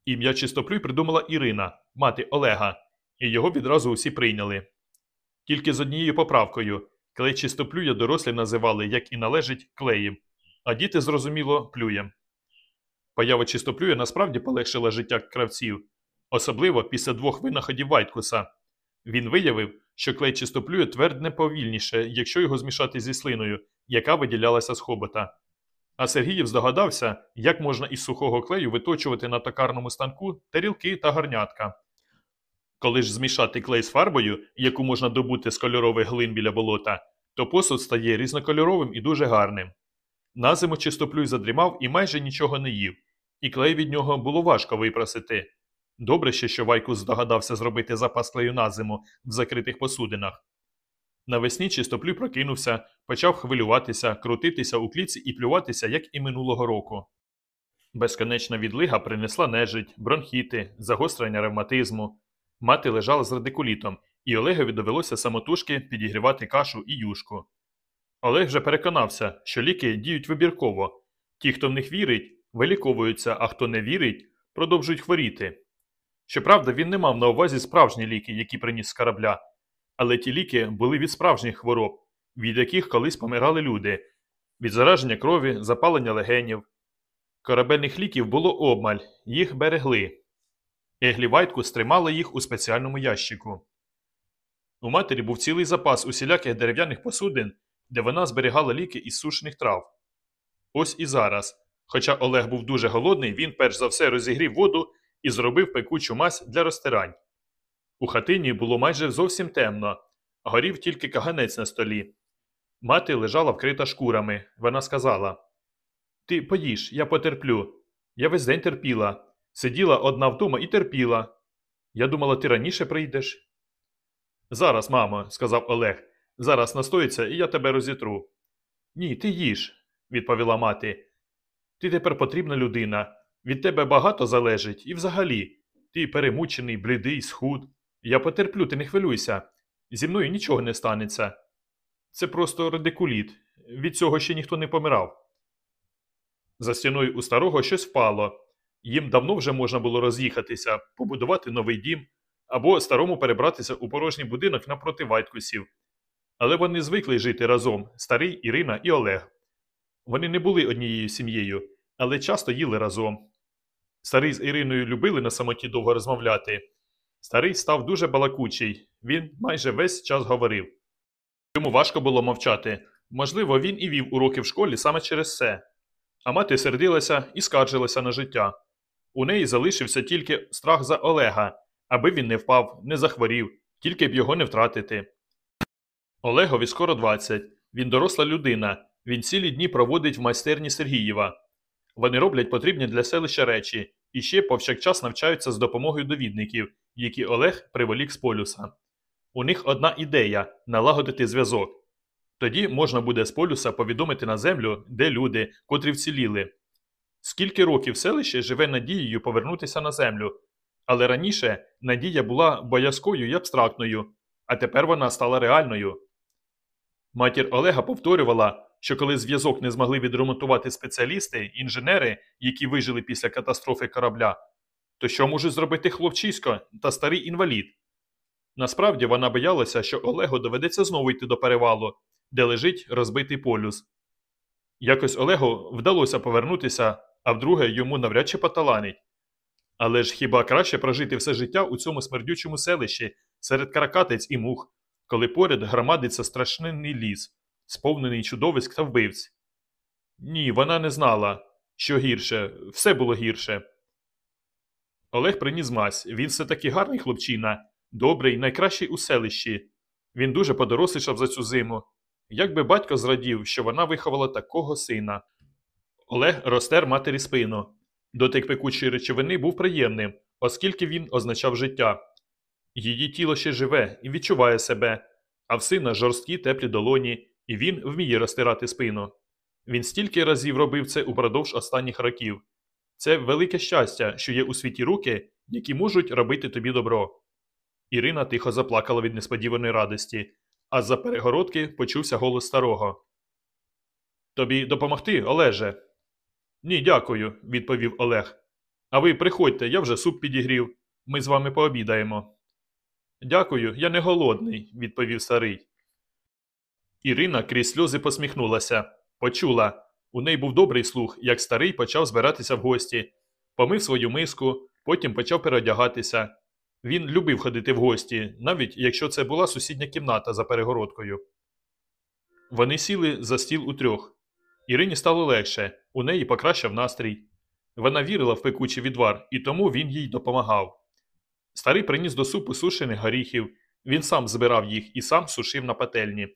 Ім'я чистоплюй придумала Ірина, мати Олега, і його відразу усі прийняли. Тільки з однією поправкою клей чистоплюя дорослі називали, як і належить, клеєм, а діти, зрозуміло, плюєм. Поява чистоплюя насправді полегшила життя кравців, особливо після двох винаходів Вайткуса. Він виявив, що клей чистоплює твердне повільніше, якщо його змішати зі слиною, яка виділялася з хобота. А Сергіїв здогадався, як можна із сухого клею виточувати на токарному станку тарілки та гарнятка. Коли ж змішати клей з фарбою, яку можна добути з кольорових глин біля болота, то посуд стає різнокольоровим і дуже гарним. На зиму чистоплюй задрімав і майже нічого не їв, і клей від нього було важко випросити. Добре ще, що Вайкус здогадався зробити запас клею на зиму в закритих посудинах. Навесні чистоплюй прокинувся, почав хвилюватися, крутитися у кліці і плюватися, як і минулого року. Безконечна відлига принесла нежить, бронхіти, загострення ревматизму. Мати лежала з радикулітом, і Олегові довелося самотужки підігрівати кашу і юшку. Олег вже переконався, що ліки діють вибірково. Ті, хто в них вірить, виліковуються, а хто не вірить, продовжують хворіти. Щоправда, він не мав на увазі справжні ліки, які приніс з корабля, але ті ліки були від справжніх хвороб, від яких колись помирали люди, від зараження крові, запалення легенів. Корабельних ліків було обмаль, їх берегли. Еглі Вайткус тримала їх у спеціальному ящику. У матері був цілий запас усіляких дерев'яних посудин, де вона зберігала ліки із сушених трав. Ось і зараз. Хоча Олег був дуже голодний, він перш за все розігрів воду і зробив пекучу мазь для розтирань. У хатині було майже зовсім темно, горів тільки каганець на столі. Мати лежала вкрита шкурами. Вона сказала: Ти поїж, я потерплю. Я весь день терпіла. Сиділа одна вдома і терпіла. Я думала, ти раніше прийдеш. Зараз, мамо, сказав Олег. Зараз настоїться, і я тебе розітру. Ні, ти їж, відповіла мати. Ти тепер потрібна людина. Від тебе багато залежить, і взагалі. Ти перемучений, блідий, схуд. Я потерплю, ти не хвилюйся. Зі мною нічого не станеться. Це просто радикуліт. Від цього ще ніхто не помирав. За стіною у старого щось впало. Їм давно вже можна було роз'їхатися, побудувати новий дім або старому перебратися у порожній будинок напроти Вайткусів. Але вони звикли жити разом старий Ірина і Олег. Вони не були однією сім'єю, але часто їли разом. Старий з Іриною любили на самоті довго розмовляти. Старий став дуже балакучий, він майже весь час говорив. Йому важко було мовчати. Можливо, він і вів уроки в школі саме через це. А мати сердилася і скаржилася на життя. У неї залишився тільки страх за Олега, аби він не впав, не захворів, тільки б його не втратити. Олегові скоро 20. Він доросла людина. Він цілі дні проводить в майстерні Сергієва. Вони роблять потрібні для селища речі і ще повсякчас навчаються з допомогою довідників, які Олег приволік з полюса. У них одна ідея налагодити зв'язок. Тоді можна буде з полюса повідомити на землю, де люди, котрі вціліли. Скільки років селище живе надією повернутися на землю, але раніше надія була боязкою і абстрактною, а тепер вона стала реальною. Матір Олега повторювала, що коли зв'язок не змогли відремонтувати спеціалісти, інженери, які вижили після катастрофи корабля, то що може зробити хлопчисько та старий інвалід? Насправді вона боялася, що Олегу доведеться знову йти до перевалу, де лежить розбитий полюс. Якось Олегу вдалося повернутися, а вдруге йому навряд чи поталанить. Але ж хіба краще прожити все життя у цьому смердючому селищі серед каракатиць і мух, коли поряд громадиться страшний ліс, сповнений чудовиськ та вбивць? Ні, вона не знала, що гірше, все було гірше. Олег приніс мазь, він все таки гарний хлопчина, добрий, найкращий у селищі. Він дуже подорослішав за цю зиму. Як би батько зрадів, що вона виховала такого сина. Олег розтер матері спину. Дотик пекучої речовини був приємним, оскільки він означав життя. Її тіло ще живе і відчуває себе, а в сина жорсткі теплі долоні, і він вміє розтирати спину. Він стільки разів робив це упродовж останніх років. Це велике щастя, що є у світі руки, які можуть робити тобі добро. Ірина тихо заплакала від несподіваної радості, а з-за перегородки почувся голос старого. Тобі допомогти, Олеже? Ні, дякую, відповів Олег. А ви приходьте, я вже суп підігрів. Ми з вами пообідаємо. Дякую, я не голодний, відповів старий. Ірина крізь сльози посміхнулася. Почула. У неї був добрий слух, як старий почав збиратися в гості, помив свою миску, потім почав переодягатися. Він любив ходити в гості, навіть якщо це була сусідня кімната за перегородкою. Вони сіли за стіл утрьох. Ірині стало легше, у неї покращав настрій. Вона вірила в пекучий відвар, і тому він їй допомагав. Старий приніс до супу сушених горіхів, він сам збирав їх і сам сушив на пательні.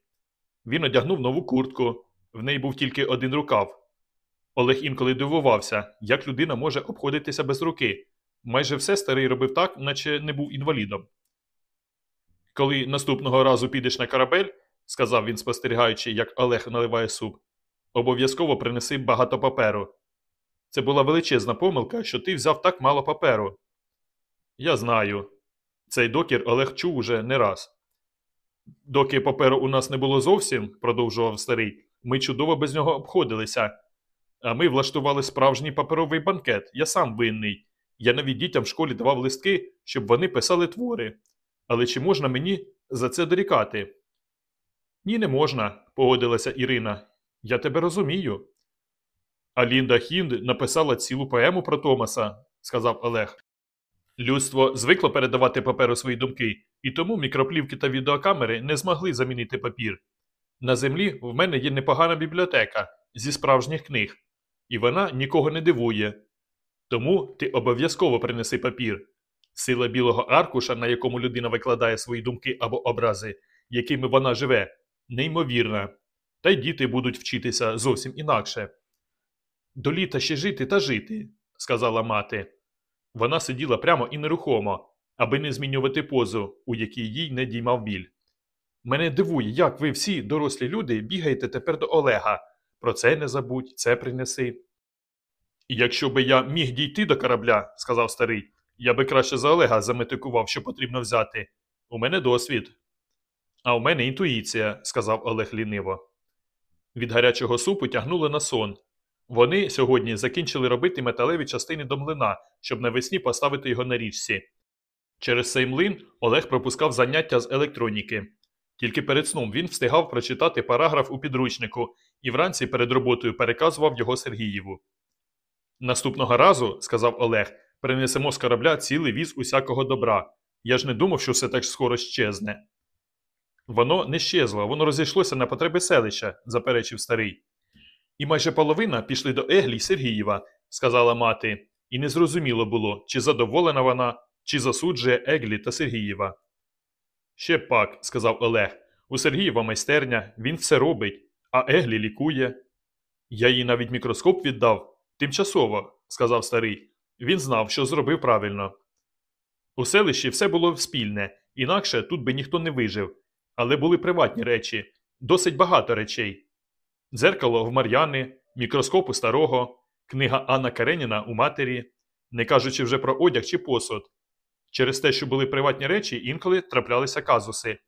Він одягнув нову куртку, в неї був тільки один рукав. Олег інколи дивувався, як людина може обходитися без руки. Майже все старий робив так, наче не був інвалідом. Коли наступного разу підеш на корабель, сказав він, спостерігаючи, як Олег наливає суп, обов'язково принеси багато паперу. Це була величезна помилка, що ти взяв так мало паперу. Я знаю. Цей докір Олег чув уже не раз. Доки паперу у нас не було зовсім, продовжував старий, ми чудово без нього обходилися. А ми влаштували справжній паперовий банкет, я сам винний. Я навіть дітям в школі давав листки, щоб вони писали твори. Але чи можна мені за це дорікати? Ні, не можна, погодилася Ірина. Я тебе розумію. А Лінда Хінд написала цілу поему про Томаса, сказав Олег. Людство звикло передавати паперу свої думки, і тому мікроплівки та відеокамери не змогли замінити папір. На землі в мене є непогана бібліотека зі справжніх книг, і вона нікого не дивує. Тому ти обов'язково принеси папір. Сила білого аркуша, на якому людина викладає свої думки або образи, якими вона живе, неймовірна. Та й діти будуть вчитися зовсім інакше. До літа ще жити та жити, сказала мати. Вона сиділа прямо і нерухомо, аби не змінювати позу, у якій їй не діймав біль. Мене дивує, як ви всі, дорослі люди, бігаєте тепер до Олега. Про це не забудь, це принеси. Якщо би я міг дійти до корабля, сказав старий, я би краще за Олега заметикував, що потрібно взяти. У мене досвід. А у мене інтуїція, сказав Олег ліниво. Від гарячого супу тягнули на сон. Вони сьогодні закінчили робити металеві частини до млина, щоб навесні поставити його на річці. Через цей млин Олег пропускав заняття з електроніки. Тільки перед сном він встигав прочитати параграф у підручнику і вранці перед роботою переказував його Сергієву. Наступного разу, сказав Олег, принесемо з корабля цілий віз усякого добра. Я ж не думав, що все так скоро щезне. Воно не щезло, воно розійшлося на потреби селища, заперечив старий. І майже половина пішли до Еглі Сергієва, сказала мати, і незрозуміло було, чи задоволена вона, чи засуджує Еглі та Сергієва. Ще пак, сказав Олег, у Сергієва майстерня, він все робить, а Еглі лікує. Я їй навіть мікроскоп віддав. Тимчасово, сказав старий. Він знав, що зробив правильно. У селищі все було спільне, інакше тут би ніхто не вижив. Але були приватні речі, досить багато речей. Дзеркало в Мар'яни, мікроскоп у старого, книга Анна Кареніна у матері, не кажучи вже про одяг чи посуд. Через те, що були приватні речі, інколи траплялися казуси.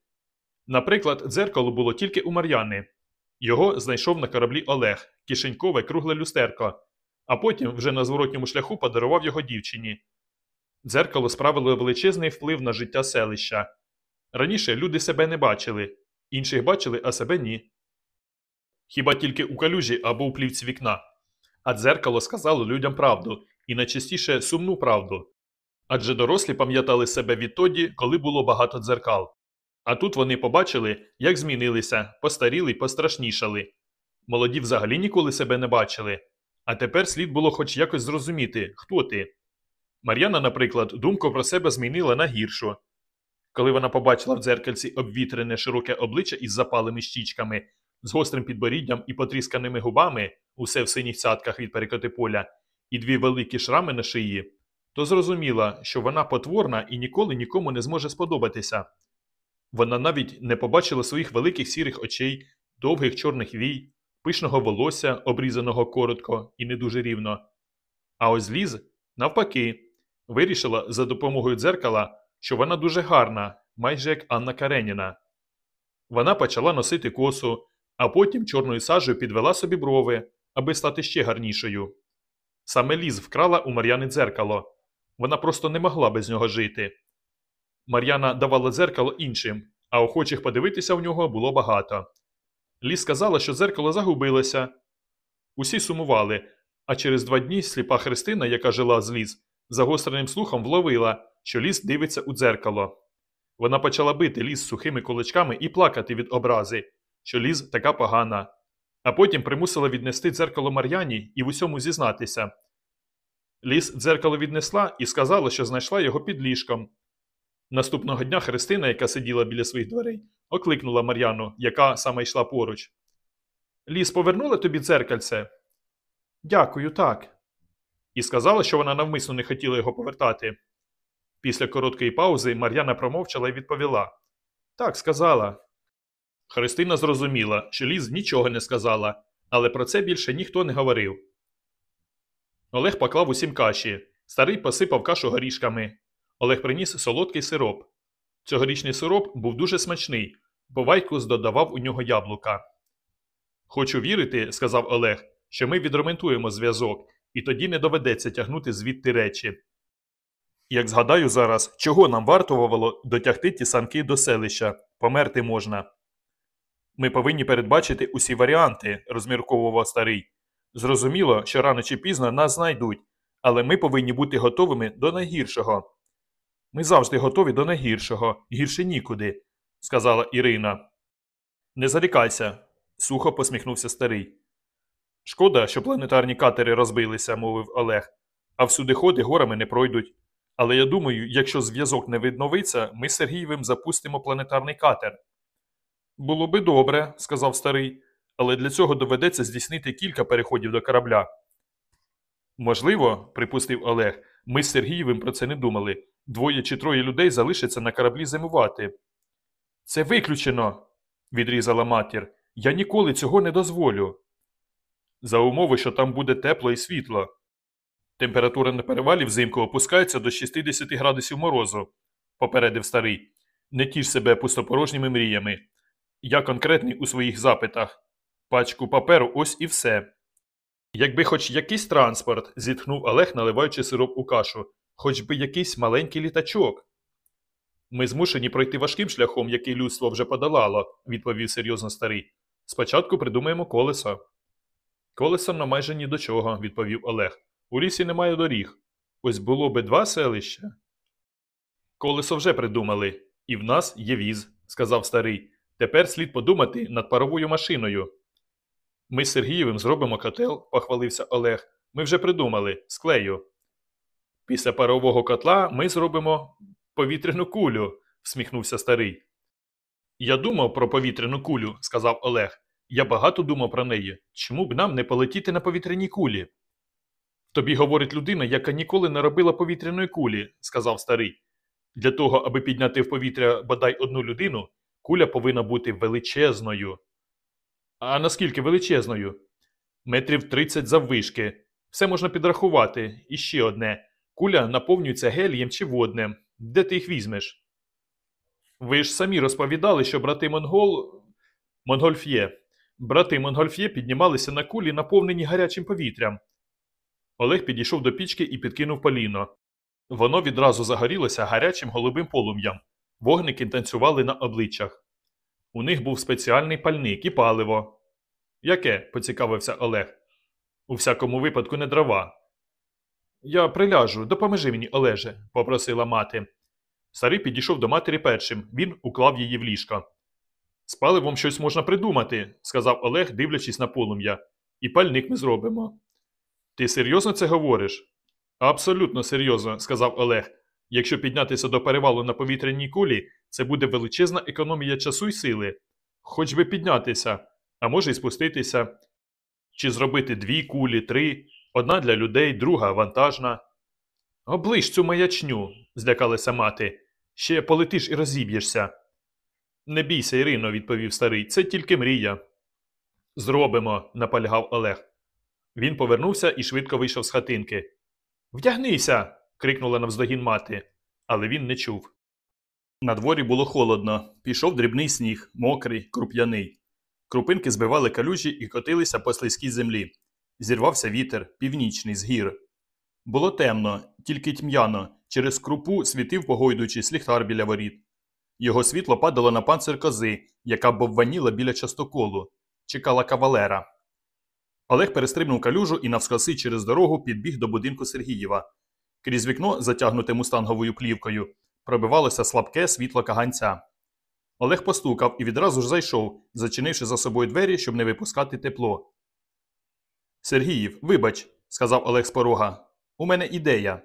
Наприклад, дзеркало було тільки у Мар'яни. Його знайшов на кораблі Олег, кишенькове кругле люстерко, а потім вже на зворотньому шляху подарував його дівчині. Дзеркало справило величезний вплив на життя селища. Раніше люди себе не бачили, інших бачили, а себе ні. Хіба тільки у калюжі або у плівці вікна. А дзеркало сказало людям правду, і найчастіше сумну правду. Адже дорослі пам'ятали себе відтоді, коли було багато дзеркал. А тут вони побачили, як змінилися, постаріли й пострашнішали. Молоді взагалі ніколи себе не бачили. А тепер слід було хоч якось зрозуміти, хто ти. Мар'яна, наприклад, думку про себе змінила на гіршу. Коли вона побачила в дзеркальці обвітрене широке обличчя із запалими щічками, з гострим підборіддям і потрісканими губами, усе в синіх цятках від перекоти поля, і дві великі шрами на шиї, то зрозуміла, що вона потворна і ніколи нікому не зможе сподобатися. Вона навіть не побачила своїх великих сірих очей, довгих чорних вій, пишного волосся, обрізаного коротко і не дуже рівно. А ось Ліз, навпаки, вирішила за допомогою дзеркала, що вона дуже гарна, майже як Анна Кареніна. Вона почала носити косу, а потім чорною сажею підвела собі брови, аби стати ще гарнішою. Саме Ліз вкрала у Мар'яни дзеркало. Вона просто не могла без нього жити. Мар'яна давала дзеркало іншим, а охочих подивитися в нього було багато. Ліз сказала, що дзеркало загубилося. Усі сумували, а через два дні сліпа Христина, яка жила з ліз, загостреним слухом вловила, що ліс дивиться у дзеркало. Вона почала бити ліс сухими кулачками і плакати від образи, що ліз така погана, а потім примусила віднести дзеркало Мар'яні і в усьому зізнатися. Ліс дзеркало віднесла і сказала, що знайшла його під ліжком. Наступного дня Христина, яка сиділа біля своїх дверей, окликнула Мар'яну, яка саме йшла поруч. Ліс повернула тобі дзеркальце? Дякую, так. І сказала, що вона навмисно не хотіла його повертати. Після короткої паузи Мар'яна промовчала і відповіла Так, сказала. Христина зрозуміла, що ліс нічого не сказала, але про це більше ніхто не говорив. Олег поклав усім каші. Старий посипав кашу горішками. Олег приніс солодкий сироп. Цьогорічний сироп був дуже смачний, бо Вайкус додавав у нього яблука. Хочу вірити, сказав Олег, що ми відремонтуємо зв'язок, і тоді не доведеться тягнути звідти речі. Як згадаю зараз, чого нам вартувало дотягти ті санки до селища, померти можна. Ми повинні передбачити усі варіанти, розмірковував старий. Зрозуміло, що рано чи пізно нас знайдуть, але ми повинні бути готовими до найгіршого. Ми завжди готові до найгіршого, гірше нікуди, сказала Ірина. Не зарікайся, сухо посміхнувся старий. Шкода, що планетарні катери розбилися, мовив Олег, а всюдиходи горами не пройдуть. Але я думаю, якщо зв'язок не відновиться, ми з Сергієвим запустимо планетарний катер. Було би добре, сказав старий, але для цього доведеться здійснити кілька переходів до корабля. Можливо, припустив Олег, ми з Сергієвим про це не думали. Двоє чи троє людей залишаться на кораблі зимувати. Це виключено, відрізала матір. Я ніколи цього не дозволю. За умови, що там буде тепло і світло. Температура на перевалі взимку опускається до 60 градусів морозу, попередив старий. Не тіж себе пустопорожніми мріями. Я конкретний у своїх запитах. Пачку паперу ось і все. Якби хоч якийсь транспорт, зітхнув Олег, наливаючи сироп у кашу, хоч би якийсь маленький літачок. Ми змушені пройти важким шляхом, який людство вже подолало, відповів серйозно старий. Спочатку придумаємо колесо. Колесо на майже ні до чого, відповів Олег. У лісі немає доріг. Ось було би два селища. Колесо вже придумали, і в нас є віз, сказав старий. Тепер слід подумати над паровою машиною. Ми з Сергієвим зробимо котел, похвалився Олег. Ми вже придумали склею. Після парового котла ми зробимо повітряну кулю, всміхнувся старий. Я думав про повітряну кулю, сказав Олег. Я багато думав про неї. Чому б нам не полетіти на повітряній кулі? Тобі говорить людина, яка ніколи не робила повітряної кулі, сказав старий. Для того, аби підняти в повітря бодай одну людину, куля повинна бути величезною. А наскільки величезною? Метрів 30 заввишки. Все можна підрахувати. І ще одне. Куля наповнюється гелієм чи воднем. Де ти їх візьмеш? Ви ж самі розповідали, що брати Монгол. Монгольф'є. Брати Монгольф'є піднімалися на кулі, наповнені гарячим повітрям. Олег підійшов до пічки і підкинув поліно. Воно відразу загорілося гарячим голубим полум'ям. Вогники танцювали на обличчях. У них був спеціальний пальник і паливо. Яке? поцікавився Олег. У всякому випадку не дрова. Я приляжу, допоможи мені, Олеже, попросила мати. Старий підійшов до матері першим, він уклав її в ліжко. З паливом щось можна придумати, сказав Олег, дивлячись на полум'я. І пальник ми зробимо. Ти серйозно це говориш? Абсолютно серйозно, сказав Олег. Якщо піднятися до перевалу на повітряній кулі, це буде величезна економія часу й сили. Хоч би піднятися, а може й спуститися. Чи зробити дві кулі, три, одна для людей, друга вантажна. Оближ цю маячню, злякалася мати. Ще полетиш і розіб'єшся. Не бійся, Ірино, відповів старий, це тільки мрія. Зробимо, наполягав Олег. Він повернувся і швидко вийшов з хатинки. Вдягнися. крикнула навздогін мати, але він не чув. На дворі було холодно, пішов дрібний сніг, мокрий, круп'яний. Крупинки збивали калюжі і котилися по слизькій землі. Зірвався вітер, північний, з гір. Було темно, тільки тьмяно, через крупу світив, погойдуючись ліхтар біля воріт. Його світло падало на панцир кози, яка бовваніла біля частоколу, чекала кавалера. Олег перестрибнув калюжу і навскоси через дорогу підбіг до будинку Сергієва. Крізь вікно, затягнуте мустанговою плівкою, пробивалося слабке світло каганця. Олег постукав і відразу ж зайшов, зачинивши за собою двері, щоб не випускати тепло. Сергіїв, вибач, сказав Олег з порога. У мене ідея.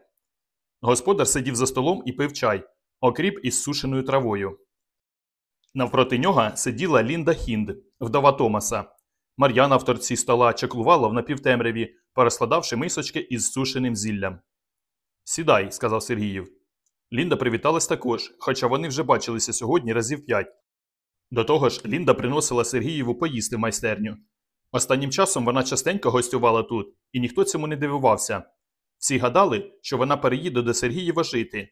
Господар сидів за столом і пив чай, окріп із сушеною травою. Навпроти нього сиділа Лінда Хінд, вдова Томаса. Мар'яна в торці стола чаклувала в напівтемряві, перескладавши мисочки із сушеним зіллям. Сідай, сказав Сергіїв. Лінда привіталась також, хоча вони вже бачилися сьогодні разів п'ять. До того ж, Лінда приносила Сергієву поїсти в майстерню. Останнім часом вона частенько гостювала тут, і ніхто цьому не дивувався. Всі гадали, що вона переїде до Сергієва жити.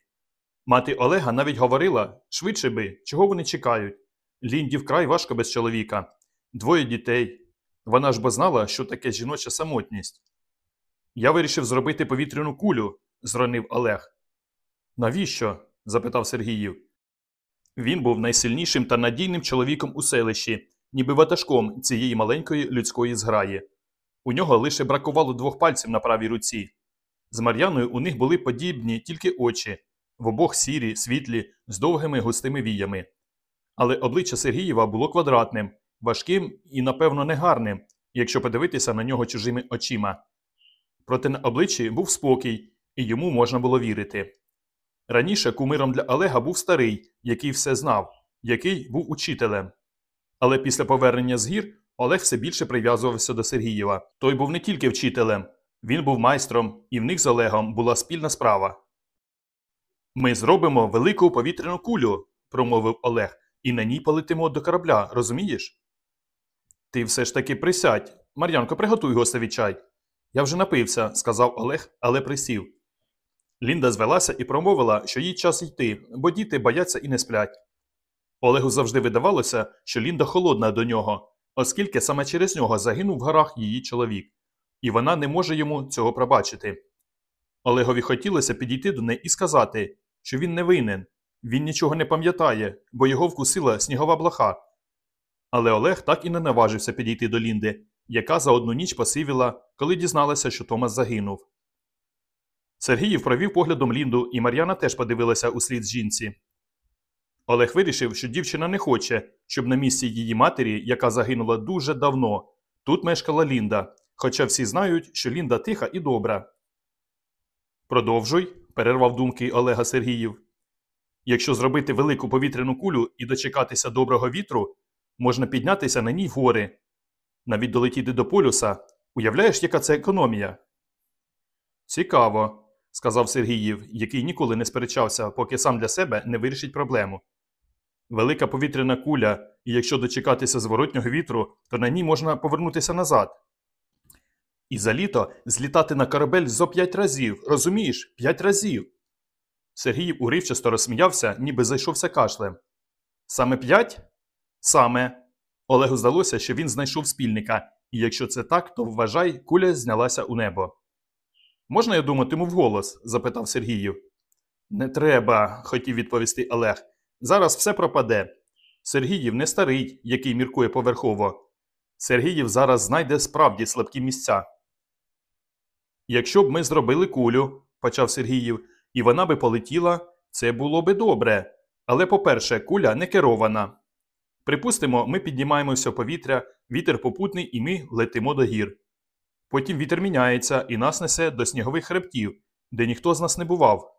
Мати Олега навіть говорила швидше би, чого вони чекають. Лінді вкрай важко без чоловіка. Двоє дітей. Вона ж бо знала, що таке жіноча самотність. Я вирішив зробити повітряну кулю, зронив Олег. Навіщо? запитав Сергіїв. Він був найсильнішим та надійним чоловіком у селищі, ніби ватажком цієї маленької людської зграї. У нього лише бракувало двох пальців на правій руці. З Мар'яною у них були подібні тільки очі, в обох сірі, світлі, з довгими густими віями. Але обличчя Сергієва було квадратним, важким і, напевно, негарним, якщо подивитися на нього чужими очима. Проте на обличчі був спокій, і йому можна було вірити. Раніше кумиром для Олега був старий, який все знав, який був учителем. Але після повернення з гір Олег все більше прив'язувався до Сергієва. Той був не тільки вчителем, він був майстром, і в них з Олегом була спільна справа. Ми зробимо велику повітряну кулю, промовив Олег, і на ній полетимо до корабля, розумієш? Ти все ж таки присядь. Мар'янко, приготуй гостеві чай. Я вже напився, сказав Олег, але присів. Лінда звелася і промовила, що їй час йти, бо діти бояться і не сплять. Олегу завжди видавалося, що Лінда холодна до нього, оскільки саме через нього загинув в горах її чоловік, і вона не може йому цього пробачити. Олегові хотілося підійти до неї і сказати, що він не винен, він нічого не пам'ятає, бо його вкусила снігова блоха. Але Олег так і не наважився підійти до Лінди, яка за одну ніч посивіла, коли дізналася, що Томас загинув. Сергіїв провів поглядом Лінду, і Мар'яна теж подивилася у слід жінці. Олег вирішив, що дівчина не хоче, щоб на місці її матері, яка загинула дуже давно, тут мешкала Лінда, хоча всі знають, що Лінда тиха і добра. Продовжуй, перервав думки Олега Сергіїв. Якщо зробити велику повітряну кулю і дочекатися доброго вітру, можна піднятися на ній гори. Навіть долетіти до полюса. Уявляєш, яка це економія? Цікаво, сказав Сергіїв, який ніколи не сперечався, поки сам для себе не вирішить проблему. Велика повітряна куля, і якщо дочекатися зворотнього вітру, то на ній можна повернутися назад. І за літо злітати на корабель зо п'ять разів, розумієш, п'ять разів. Сергіїв уривчасто розсміявся, ніби зайшовся кашлем. Саме п'ять? Саме. Олегу здалося, що він знайшов спільника, і якщо це так, то вважай, куля знялася у небо. Можна я думатиму вголос? запитав Сергіїв. Не треба, хотів відповісти Олег. Зараз все пропаде. Сергіїв не старий, який міркує поверхово. Сергіїв зараз знайде справді слабкі місця. Якщо б ми зробили кулю, почав Сергіїв, і вона би полетіла, це було би добре. Але, по-перше, куля не керована. Припустимо, ми піднімаємося в повітря, вітер попутний, і ми летимо до гір. Потім вітер міняється і нас несе до снігових хребтів, де ніхто з нас не бував.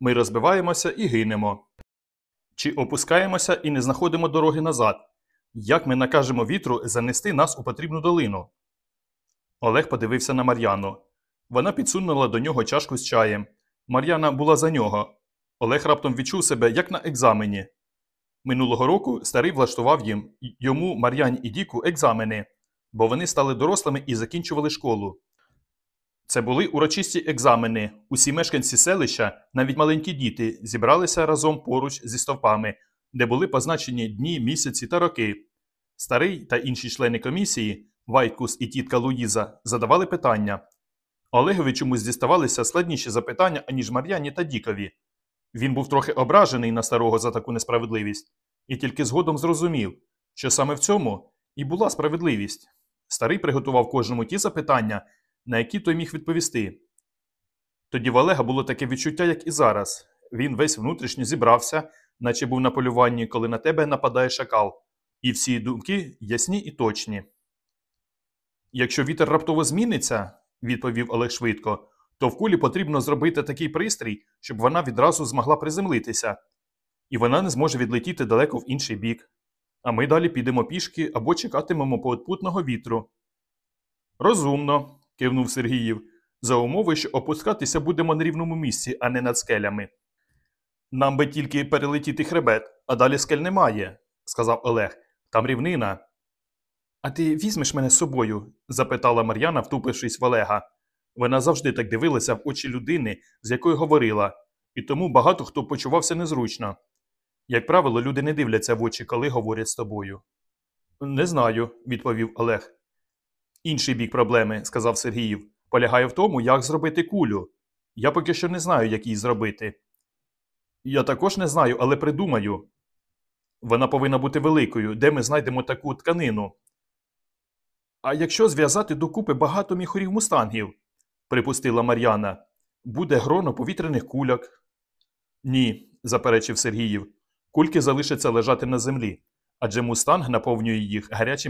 Ми розбиваємося і гинемо. Чи опускаємося і не знаходимо дороги назад? Як ми накажемо вітру занести нас у потрібну долину? Олег подивився на Мар'яну. Вона підсунула до нього чашку з чаєм. Мар'яна була за нього. Олег раптом відчув себе як на екзамені. Минулого року старий влаштував їм йому, Мар'яні і Діку екзамени, бо вони стали дорослими і закінчували школу. Це були урочисті екзамени. Усі мешканці селища, навіть маленькі діти, зібралися разом поруч зі стовпами, де були позначені дні, місяці та роки. Старий та інші члени комісії, Вайткус і тітка Луїза, задавали питання. Олегові чомусь діставалися складніші запитання, аніж Мар'яні та Дікові. Він був трохи ображений на старого за таку несправедливість, і тільки згодом зрозумів, що саме в цьому і була справедливість. Старий приготував кожному ті запитання, на які той міг відповісти. Тоді в Олега було таке відчуття, як і зараз. Він весь внутрішньо зібрався, наче був на полюванні, коли на тебе нападає шакал, і всі думки ясні і точні. Якщо вітер раптово зміниться, відповів Олег швидко, то в кулі потрібно зробити такий пристрій, щоб вона відразу змогла приземлитися, і вона не зможе відлетіти далеко в інший бік. А ми далі підемо пішки або чекатимемо попутного вітру. Розумно, кивнув Сергіїв, за умови, що опускатися будемо на рівному місці, а не над скелями. Нам би тільки перелетіти хребет, а далі скель немає, сказав Олег. Там рівнина. А ти візьмеш мене з собою? запитала Мар'яна, втупившись в Олега. Вона завжди так дивилася в очі людини, з якою говорила, і тому багато хто почувався незручно. Як правило, люди не дивляться в очі, коли говорять з тобою. Не знаю, відповів Олег. Інший бік проблеми, сказав Сергіїв, полягає в тому, як зробити кулю. Я поки що не знаю, як її зробити. Я також не знаю, але придумаю. Вона повинна бути великою, де ми знайдемо таку тканину. А якщо зв'язати докупи багато міхурів мустангів, припустила Мар'яна, буде гроно повітряних куляк. Ні, заперечив Сергіїв. Кульки залишаться лежати на землі, адже мустанг наповнює їх гарячим